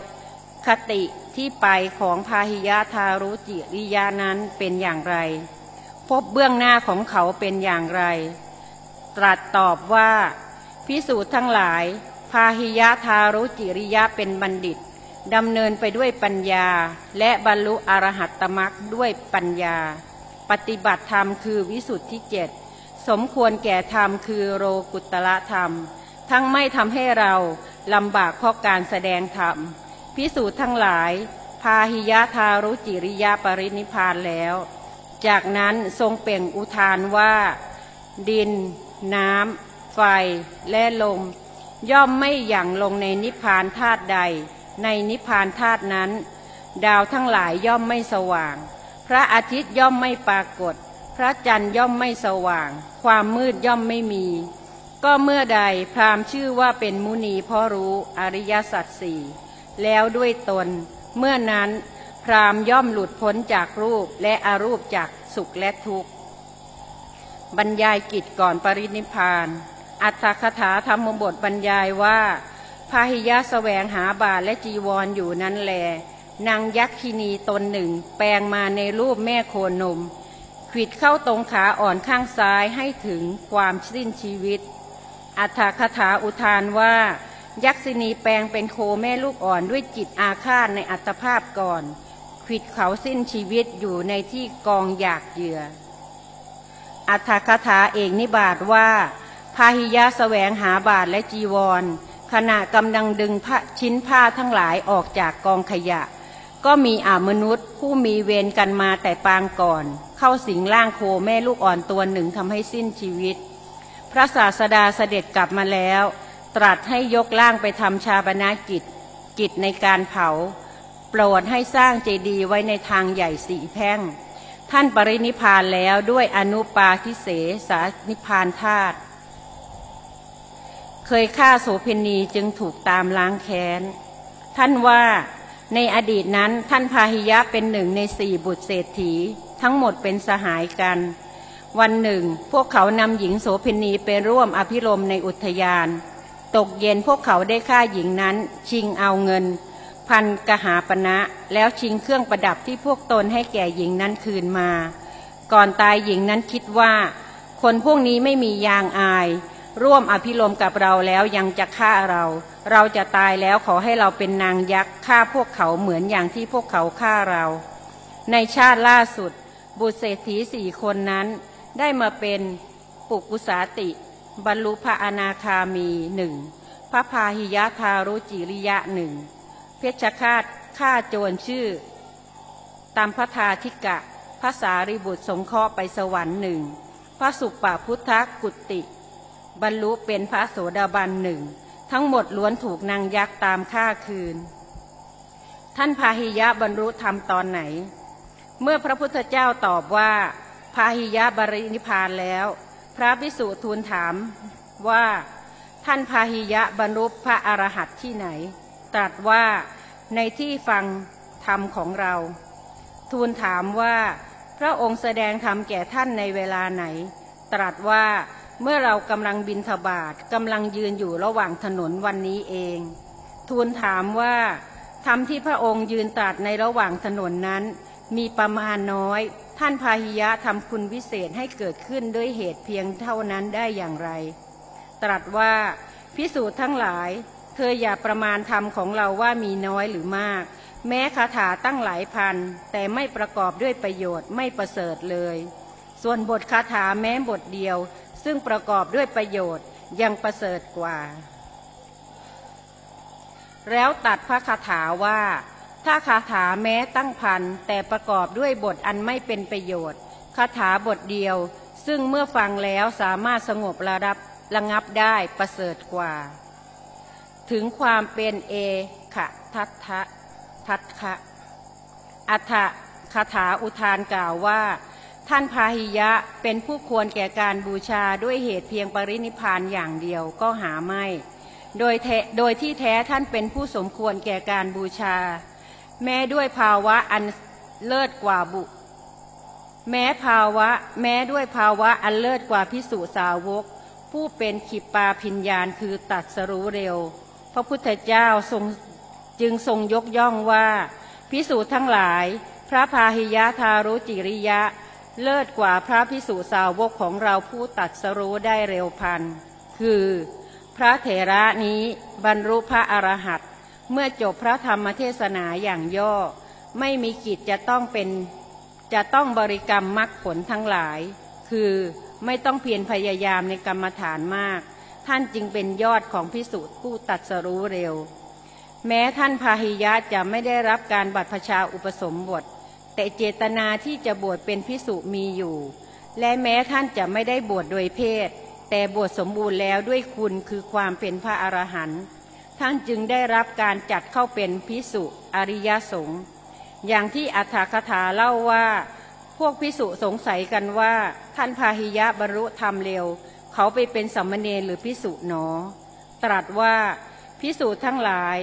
คติที่ไปของพาหิยะทารุจิริยะนั้นเป็นอย่างไร พบเบื้องหน้าของเขาเป็นอย่างไร ตรัสตอบว่าพิสูจน์ทั้งหลาย พาหิยะทารุจิริยะเป็นบัณฑิตดำเนินไปด้วยปัญญา และบรรลุอรหัตตมรักด้วยปัญญา ปฏิบัติธรรมคือวิสุทธิเจตสมควรแก่ธรรมคือโรกุตละธรรม ทั้งไม่ทำให้เรา ลำบากเพราะการแสดงธรรมพิสูจน์ทั้งหลาย พาหิยะทารุจิริยะปรินิพานแล้ว จากนั้นทรงเปล่งอุทานว่า ดิน น้ำ ไฟ และลม ย่อมไม่หยั่งลงในนิพานธาตุใด ในนิพานธาตุนั้น ดาวทั้งหลายย่อมไม่สว่าง พระอาทิตย์ย่อมไม่ปรากฏ พระจันทร์ย่อมไม่สว่าง ความมืดย่อมไม่มี ก็เมื่อใดพราหมณ์ชื่อว่าเป็นมุนีเพราะรู้อริยสัจสี่แล้วด้วยตน เมื่อนั้น พราหมณ์ย่อมหลุดพ้นจากรูปและอรูปจากสุขและทุกข์ บรรยายกิจก่อนปรินิพพาน อัตถคถาธรรมบทบรรยายว่าพาหิยะแสวงหาบาทและจีวรออยู่นั้นแล นางยักษินีตนหนึ่ง แปลงมาในรูปแม่โคนมขิดเข้าตรงขาอ่อนข้างซ้ายให้ถึงความสิ้นชีวิต อัตถคถาอุทานว่า ยักษินีแปลงเป็นโคแม่ลูกอ่อนด้วยจิตอาฆาตในอัตภาพก่อนขิดเขาสิ้นชีวิตอยู่ในที่กองอยากเหยื่อ อัตถคถาเอกนิบาตว่า พาหิยะแสวงหาบาทและจีวร ขณะกำลังดึงผ้าชิ้นผ้าทั้งหลายออกจากกองขยะ ก็มีอามนุษย์ผู้มีเวรกันมาแต่ปางก่อน เข้าสิงร่างโคแม่ลูกอ่อนตัวหนึ่งทำให้สิ้นชีวิต พระศาสดาเสด็จกลับมาแล้ว ตรัสให้ยกร่างไปทำชาปนากิจ กิจในการเผา โปรดให้สร้างเจดีย์ไว้ในทางใหญ่สีแพร่ง ท่านปรินิพานแล้วด้วยอนุปาทิเสสานิพานธาตุเคยฆ่าโสเพณีจึงถูกตามล้างแค้น ท่านว่าในอดีตนั้นท่านพาหิยะเป็นหนึ่งในสี่บุตรเศรษฐี ทั้งหมดเป็นสหายกัน วันหนึ่ง พวกเขานำหญิงโสเพณีไปร่วมอภิรมในอุทยาน ตกเย็นพวกเขาได้ฆ่าหญิงนั้น ชิงเอาเงิน พันกหาปณะแล้วชิงเครื่องประดับที่พวกตนให้แก่หญิงนั้นคืนมา ก่อนตายหญิงนั้นคิดว่า คนพวกนี้ไม่มียางอาย ร่วมอภิรมกับเราแล้วยังจะฆ่าเรา เราจะตายแล้วขอให้เราเป็นนางยักษ์ฆ่าพวกเขาเหมือนอย่างที่พวกเขาฆ่าเรา ในชาติล่าสุด บุตรเศรษฐีสี่คนนั้น ได้มาเป็นปุกุสาติ บรรลุพระอนาคามีหนึ่งพระพาหิยะทารุจิริยะหนึ่งเพชฌฆาตฆ่าโจรชื่อตามพระทาธิกะพระสารีบุตรสงเคราะห์ไปสวรรค์หนึ่งพระสุปปพุทธกุติ บรรลุเป็นพระโสดาบันหนึ่งทั้งหมดล้วนถูกนางยักษ์ตามฆ่าคืน ท่านพาหิยะบรรลุธรรมตอนไหน เมื่อพระพุทธเจ้าตอบว่า พาหิยะบรินิพานแล้ว พระพิสุทูลถามว่าท่านพาหิยะบรรลุพระอรหันต์ที่ไหน ตรัสว่าในที่ฟังธรรมของเรา ทูลถามว่า พระองค์แสดงธรรมแก่ท่านในเวลาไหน ตรัสว่าเมื่อเรากำลังบินทบาทกำลังยืนอยู่ระหว่างถนนวันนี้เอง ทูลถามว่าธรรมที่พระองค์ยืนตรัสในระหว่างถนนนั้น มีประมาณน้อย ท่านพาหิยะทำคุณวิเศษให้เกิดขึ้นด้วยเหตุเพียงเท่านั้นได้อย่างไร ตรัสว่าพิสูจน์ทั้งหลาย เธออย่าประมาณธรรมของเราว่ามีน้อยหรือมาก แม้คาถาตั้งหลายพัน แต่ไม่ประกอบด้วยประโยชน์ไม่ประเสริฐเลย ส่วนบทคาถาแม้บทเดียว ซึ่งประกอบด้วยประโยชน์ยังประเสริฐกว่า แล้วตัดพระคาถาว่า ถ้าคาถาแม้ตั้งพันแต่ประกอบด้วยบทอันไม่เป็นประโยชน์คาถาบทเดียว ซึ่งเมื่อฟังแล้วสามารถสงบระดับระงับได้ประเสริฐกว่า ถึงความเป็นเอขะทัตทะทัตคะอัฏฐคาถาอุทานกล่าวว่า ท่านพาหิยะเป็นผู้ควรแก่การบูชาด้วยเหตุเพียงปรินิพานอย่างเดียวก็หาไม่ โดยโดยที่แท้ท่านเป็นผู้สมควรแก่การบูชา แม้ด้วยภาวะอันเลิศกว่าบุแม้ภาวะ แม้ด้วยภาวะอันเลิศกว่าพิสุสาวก ผู้เป็นขิปปาพิญญาณคือตัดสรู้เร็ว พระพุทธเจ้าทรงจึงทรงยกย่องว่า พิสูจน์ทั้งหลาย พระพาหิยะทารุจิริยะ เลิศกว่าพระพิสุสาวกของเราผู้ตัดสรู้ได้เร็วพัน คือ พระเถระนี้บรรลุพระอรหันต เมื่อจบพระธรรมเทศนาอย่างย่อ ไม่มีกิจจะต้องเป็นจะต้องบริกรรมมรรคผลทั้งหลาย คือไม่ต้องเพียรพยายามในกรรมฐานมาก ท่านจึงเป็นยอดของพิสูจน์ผู้ตัดสรู้เร็ว แม้ท่านพาหิยะจะไม่ได้รับการบัตรพชาอุปสมบท แต่เจตนาที่จะบวชเป็นพิสุมีอยู่ และแม้ท่านจะไม่ได้บวชโดยเพศ แต่บวชสมบูรณ์แล้วด้วยคุณคือความเป็นพระอรหันต์ ท่านจึงได้รับการจัดเข้าเป็นพิสุอริยสงฆ์อย่างที่อัฏฐคถาเล่าว่า พวกพิสุสงสัยกันว่า ท่านพาหิยะบรรลุธรรมเร็ว เขาไปเป็นสัมมเนหรือพิสุหนอ ตรัสว่าพิสูจน์ทั้งหลาย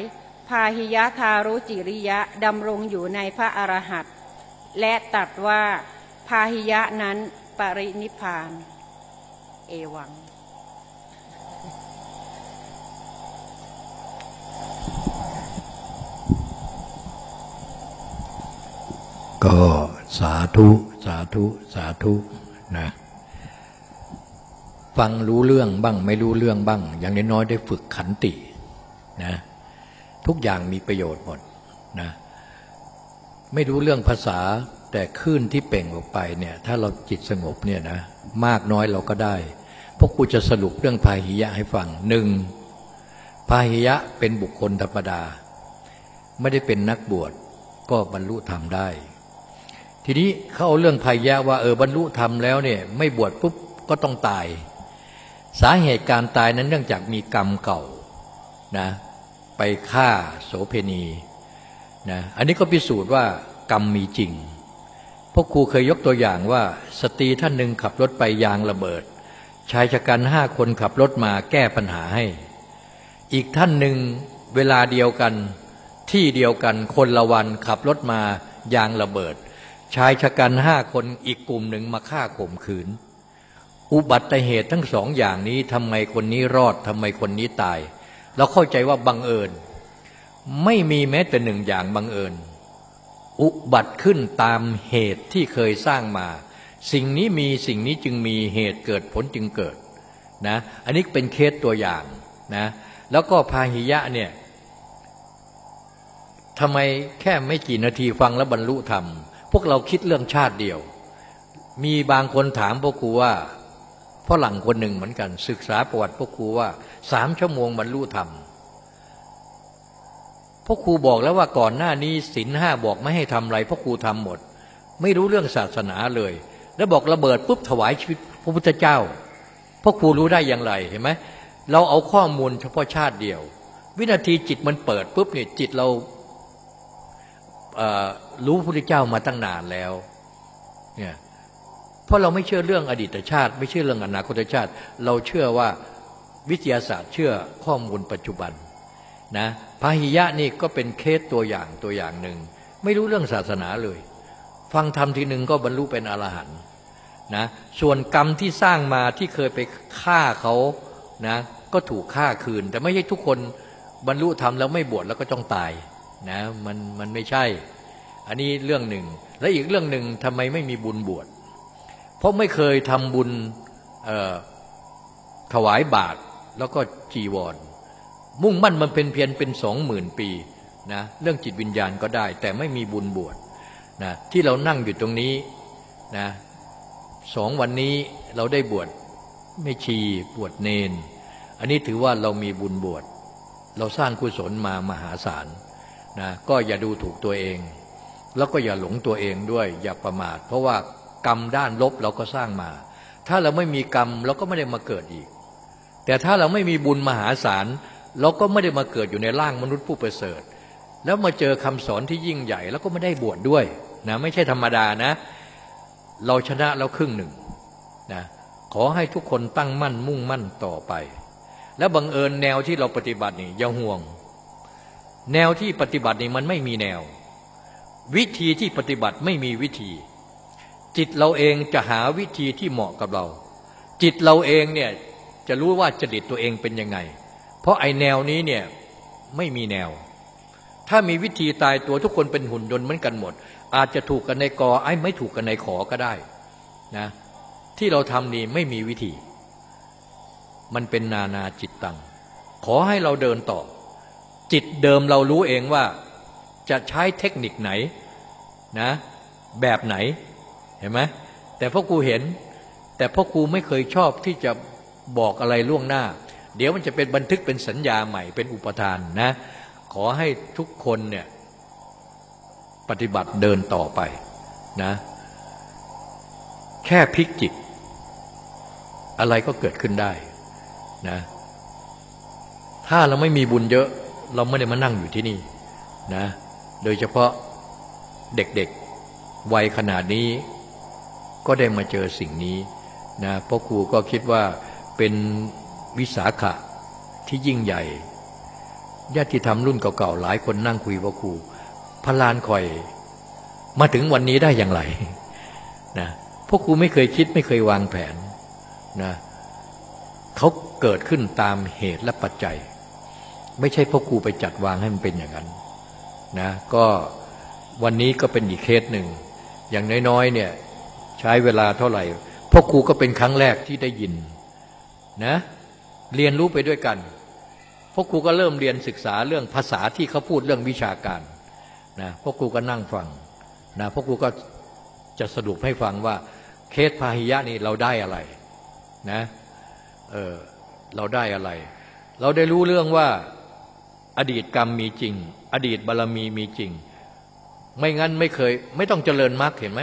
พาหิยะทารุจิริยะดำรงอยู่ในพระอรหันต์และตรัสว่า พาหิยะนั้นปรินิพาน เอวัง ก็สาธุสาธุสาธุนะฟังรู้เรื่องบ้างไม่รู้เรื่องบ้าง อย่างน้อยๆได้ฝึกขันตินะทุกอย่างมีประโยชน์หมดนะไม่รู้เรื่องภาษาแต่คลื่นที่เป่งออกไปเนี่ยถ้าเราจิตสงบเนี่ยนะมากน้อยเราก็ได้ พวกกูจะสรุปเรื่องพาหิยะให้ฟังหนึ่งพาหิยะเป็นบุคคลธรรมดา ไม่ได้เป็นนักบวชก็บรรลุธรรมได้ ทีนี้เขาเอาเรื่องพาหิยะว่าเออบรรลุธรรมแล้วเนี่ยไม่บวชปุ๊บก็ต้องตาย สาเหตุการตายนั้นเนื่องจากมีกรรมเก่านะไปฆ่าโสเพณีนะอันนี้ก็พิสูจน์ว่ากรรมมีจริงพวกครูเคยยกตัวอย่างว่า สตรีท่านหนึ่งขับรถไปยางระเบิด ชายชะกันห้าคนขับรถมาแก้ปัญหาให้ อีกท่านหนึ่งเวลาเดียวกันที่เดียวกันคนละวันขับรถมายางระเบิด ชายชะกันห้าคนอีกกลุ่มหนึ่งมาฆ่าข่มขืน อุบัติเหตุทั้งสองอย่างนี้ทำไมคนนี้รอดทำไมคนนี้ตาย เราเข้าใจว่าบังเอิญ ไม่มีแม้แต่หนึ่งอย่างบังเอิญ อุบัติขึ้นตามเหตุที่เคยสร้างมา สิ่งนี้มีสิ่งนี้จึงมีเหตุเกิดผลจึงเกิดนะอันนี้เป็นเคสตัวอย่างนะแล้วก็พาหิยะเนี่ยทำไมแค่ไม่กี่นาทีฟังแล้วบรรลุธรรม พวกเราคิดเรื่องชาติเดียว มีบางคนถามพวกครูว่าฝรั่งคนหนึ่งเหมือนกัน ศึกษาประวัติพวกครูว่าสามชั่วโมงบรรลุธรรมพ่อครูบอกแล้วว่าก่อนหน้านี้ศีลห้าบอกไม่ให้ทำอะไรพ่อครูทำหมด ไม่รู้เรื่องศาสนาเลย แล้วบอกระเบิดปุ๊บถวายชีวิตพระพุทธเจ้าพ่อครูรู้ได้อย่างไรเห็นไหมเราเอาข้อมูลเฉพาะชาติเดียว วินาทีจิตมันเปิดปุ๊บเนี่ยจิตเรา รู้พระพุทธเจ้ามาตั้งนานแล้วเนี่ยเพราะเราไม่เชื่อเรื่องอดีตชาติ ไม่เชื่อเรื่องอนาคตชาติ เราเชื่อว่าวิทยาศาสตร์เชื่อข้อมูลปัจจุบันนะพาหิยะนี่ก็เป็นเคสตัวอย่างตัวอย่างหนึ่ง ไม่รู้เรื่องศาสนาเลย ฟังธรรมทีหนึ่งก็บรรลุเป็นอรหันต์นะส่วนกรรมที่สร้างมาที่เคยไปฆ่าเขานะก็ถูกฆ่าคืน แต่ไม่ใช่ทุกคนบรรลุธรรมแล้วไม่บวชแล้วก็ต้องตาย นะมันมันไม่ใช่ อันนี้เรื่องหนึ่ง และอีกเรื่องหนึ่งทำไมไม่มีบุญบวชเพราะไม่เคยทำบุญถวายบาตรแล้วก็จีวร มุ่งมั่นมันเป็นเพียรเป็นสองหมื่นปีนะเรื่องจิตวิญญาณก็ได้ แต่ไม่มีบุญบวชนะที่เรานั่งอยู่ตรงนี้นะสองวันนี้เราได้บวชไม่ชีบวชเนน อันนี้ถือว่าเรามีบุญบวชเราสร้างกุศลมามหาศาล นะก็อย่าดูถูกตัวเอง แล้วก็อย่าหลงตัวเองด้วย อย่าประมาท เพราะว่ากรรมด้านลบเราก็สร้างมา ถ้าเราไม่มีกรรมเราก็ไม่ได้มาเกิดอีก แต่ถ้าเราไม่มีบุญมหาศาลเราก็ไม่ได้มาเกิดอยู่ในร่างมนุษย์ผู้ประเสริฐ แล้วมาเจอคำสอนที่ยิ่งใหญ่ แล้วก็ไม่ได้บวชดด้วยนะไม่ใช่ธรรมดานะ เราชนะแล้วครึ่งหนึ่งนะขอให้ทุกคนตั้งมั่นมุ่งมั่นต่อไป แล้วบังเอิญแนวที่เราปฏิบัตินี่อย่าห่วง แนวที่ปฏิบัตินี่มันไม่มีแนว วิธีที่ปฏิบัติไม่มีวิธี จิตเราเองจะหาวิธีที่เหมาะกับเรา จิตเราเองเนี่ยจะรู้ว่าจริตตัวเองเป็นยังไง เพราะไอแนวนี้เนี่ยไม่มีแนว ถ้ามีวิธีตายตัวทุกคนเป็นหุ่นยนต์เหมือนกันหมด อาจจะถูกกันในกอไอ้ไม่ถูกกันในขอก็ได้นะที่เราทำนี่ไม่มีวิธี มันเป็นนานาจิตตัง ขอให้เราเดินต่อ จิตเดิมเรารู้เองว่า จะใช้เทคนิคไหนนะ แบบไหนเห็นไหมแต่พ่อครูเห็น แต่พ่อครูไม่เคยชอบที่จะบอกอะไรล่วงหน้า เดี๋ยวมันจะเป็นบันทึกเป็นสัญญาใหม่เป็นอุปทานนะ ขอให้ทุกคนเนี่ยปฏิบัติเดินต่อไปนะ แค่พลิกจิต อะไรก็เกิดขึ้นได้นะถ้าเราไม่มีบุญเยอะ เราไม่ได้มานั่งอยู่ที่นี่นะ โดยเฉพาะเด็กๆวัยขนาดนี้ ก็ได้มาเจอสิ่งนี้นะพ่อครูก็คิดว่าเป็นวิสาขะที่ยิ่งใหญ่ญาติธรรมรุ่นเก่าๆหลายคนนั่งคุยพ่อครูพลานคอย มาถึงวันนี้ได้อย่างไรนะพวกครูไม่เคยคิดไม่เคยวางแผนนะเขาเกิดขึ้นตามเหตุและปัจจัย ไม่ใช่พวกครูไปจัดวางให้มันเป็นอย่างนั้นนะก็วันนี้ก็เป็นอีกเคสหนึ่ง อย่างน้อยๆเนี่ยใช้เวลาเท่าไหร่พ่อครูก็เป็นครั้งแรกที่ได้ยินนะเรียนรู้ไปด้วยกันพ่อครูก็เริ่มเรียนศึกษาเรื่องภาษาที่เขาพูดเรื่องวิชาการนะพ่อครูก็นั่งฟังนะพ่อครูก็จะสรุปให้ฟังว่าเคสพาหิยะนี่เราได้อะไรนะเออเราได้อะไร เราได้รู้เรื่องว่า อดีตกรรมมีจริง อดีตบารรมีมีจริง ไม่งั้นไม่เคย ไม่ต้องเจริญมรรคเห็นไหม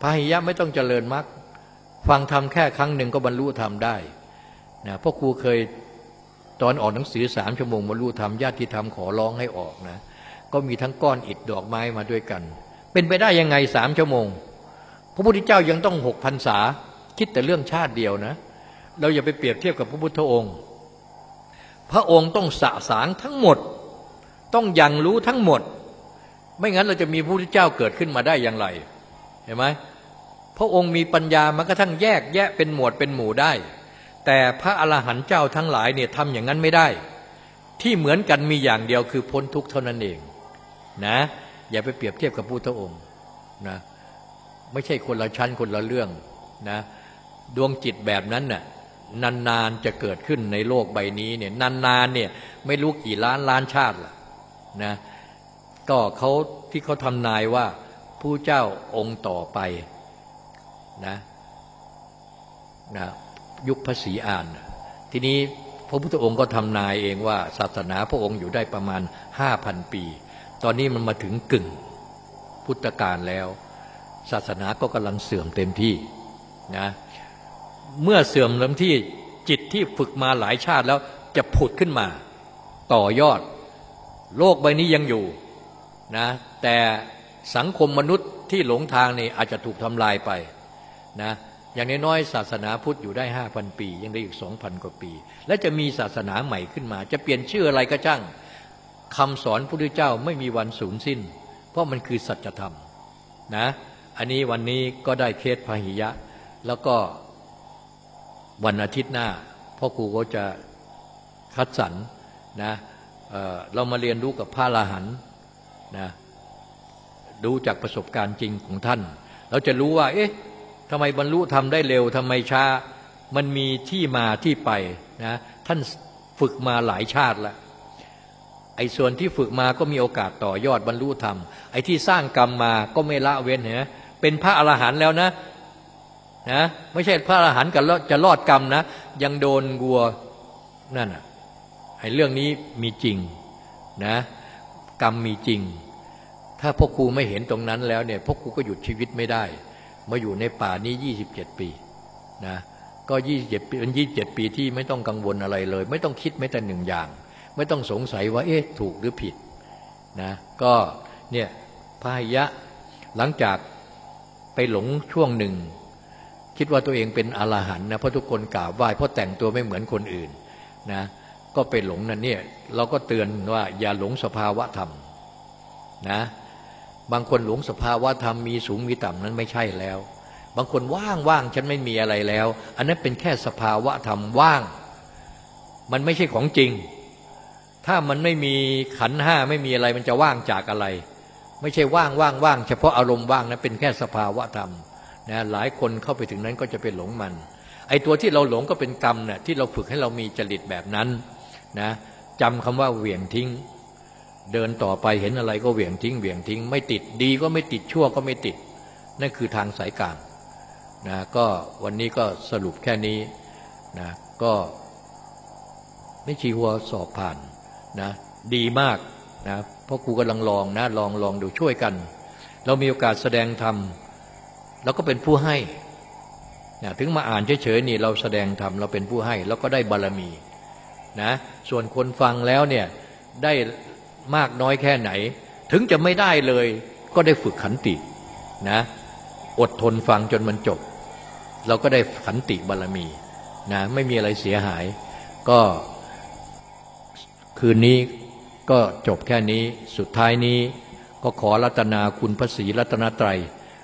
พาหิยะไม่ต้องเจริญมรรคฟังทำแค่ครั้งหนึ่งก็บรรลุธรรมได้นะพ่อครูเคยตอนออกหนังสือสามชั่วโมงบรรลุธรรมญาติธรรมขอร้องให้ออกนะก็มีทั้งก้อนอิฐดอกไม้มาด้วยกัน เป็นไปได้ยังไงสามชั่วโมง พระพุทธเจ้ายังต้องหกพันษา คิดแต่เรื่องชาติเดียวนะ เราอย่าไปเปรียบเทียบกับพระพุทธองค์ พระองค์ต้องสะสางทั้งหมด ต้องยังรู้ทั้งหมด ไม่งั้นเราจะมีพระพุทธเจ้าเกิดขึ้นมาได้อย่างไร เห็นไหมพระองค์มีปัญญามันก็ทั้งแยกแยะเป็นหมวดเป็นหมู่ได้ แต่พระอรหันต์เจ้าทั้งหลายเนี่ยทำอย่างนั้นไม่ได้ ที่เหมือนกันมีอย่างเดียวคือพ้นทุกข์เท่านั้นเองนะอย่าไปเปรียบเทียบกับพุทธองค์นะไม่ใช่คนละชั้นคนละเรื่องนะดวงจิตแบบนั้นน่ะ นานๆจะเกิดขึ้นในโลกใบนี้เนี่ยนานๆเนี่ยไม่รู้กี่ล้านล้านชาติละนะก็เขาที่เขาทำนายว่าผู้เจ้าองค์ต่อไปนะนะยุคพระศรีอาน ทีนี้พระพุทธองค์ก็ทำนายเองว่า ศาสนาพระองค์อยู่ได้ประมาณห้าพันปี ตอนนี้มันมาถึงกึ่งพุทธกาลแล้ว ศาสนาก็กำลังเสื่อมเต็มที่นะ เมื่อเสื่อมเต็มที่จิตที่ฝึกมาหลายชาติแล้วจะผุดขึ้นมา ต่อยอด โลกใบนี้ยังอยู่นะแต่สังคมมนุษย์ที่หลงทางนี่อาจจะถูกทำลายไปนะอย่างน้อยๆศาสนาพุทธอยู่ได้ห้าพันปี ยังได้อีกสองพันกว่าปี และจะมีศาสนาใหม่ขึ้นมา จะเปลี่ยนชื่ออะไรก็ช่างคำสอนพระพุทธเจ้าไม่มีวันสูญสิ้น เพราะมันคือสัจธรรมนะอันนี้วันนี้ก็ได้เคสพหิยะ แล้วก็ วันอาทิตย์หน้าพ่อครูก็จะคัดสรรนะเเรามาเรียนรู้กับพระอรหันต์นะดูจากประสบการณ์จริงของท่าน เราจะรู้ว่า เอ๊ะทำไมบรรลุทำได้เร็วทำไมช้า มันมีที่มาที่ไปนะท่านฝึกมาหลายชาติแล้วไอ้ส่วนที่ฝึกมาก็มีโอกาสต่อยอดบรรลุธรรม ไอ้ที่สร้างกรรมมาก็ไม่ละเว้นเห็นเป็นพระอรหันต์แล้วนะ นะไม่ใช่พระอรหันต์กันจะรอดกรรมนะ ยังโดนกัวนั่นอะไอ้เรื่องนี้มีจริงนะกรรมมีจริง ถ้าพ่อครูไม่เห็นตรงนั้นแล้วเนี่ยพ่อครูก็หยุดชีวิตไม่ได้ มาอยู่ในป่านี้ 27 ปีนะก็ 27 ปีเป็น27 ปีที่ไม่ต้องกังวลอะไรเลย ไม่ต้องคิดไม่แต่หนึ่งอย่าง ไม่ต้องสงสัยว่าเอ๊ะถูกหรือผิดนะก็เนี่ยพาหิยะหลังจากไปหลงช่วงหนึ่ง คิดว่าตัวเองเป็นอรหันต์นะเพราะทุกคนกราบไหว้เพราะแต่งตัวไม่เหมือนคนอื่นนะก็ไปหลงนั่นเนี่ยเราก็เตือนว่าอย่าหลงสภาวะธรรมนะบางคนหลงสภาวะธรรมมีสูงมีต่ำนั้นไม่ใช่แล้ว บางคนว่างว่างฉันไม่มีอะไรแล้ว อันนั้นเป็นแค่สภาวะธรรมว่าง มันไม่ใช่ของจริง ถ้ามันไม่มีขันห้าไม่มีอะไรมันจะว่างจากอะไร ไม่ใช่ว่างว่างว่างเฉพาะอารมณ์ว่างนะเป็นแค่สภาวะธรรม นะหลายคนเข้าไปถึงนั้นก็จะเป็นหลงมัน ไอ้ตัวที่เราหลงก็เป็นกรรมเนี่ยที่เราฝึกให้เรามีจริตแบบนั้นนะจำคำว่าเหวี่ยงทิ้ง เดินต่อไปเห็นอะไรก็เหวี่ยงทิ้งเหวี่ยงทิ้ง ไม่ติดดีก็ไม่ติดชั่วก็ไม่ติด นั่นคือทางสายกลางนะก็วันนี้ก็สรุปแค่นี้นะก็ไม่ชีหัวสอบผ่านนะดีมากนะเพราะครูกำลังลองนะลองลองดูช่วยกัน เรามีโอกาสแสดงธรรม เราก็เป็นผู้ให้นะถึงมาอ่านเฉยๆนี่เราแสดงธรรมเราเป็นผู้ให้แล้วก็ได้บารมีนะส่วนคนฟังแล้วเนี่ยได้มากน้อยแค่ไหน ถึงจะไม่ได้เลยก็ได้ฝึกขันตินะอดทนฟังจนมันจบ เราก็ได้ขันติบารมีนะไม่มีอะไรเสียหาย ก็คืนนี้ก็จบแค่นี้สุดท้ายนี้ก็ขอรัตนาคุณพระศรีรัตนตรัย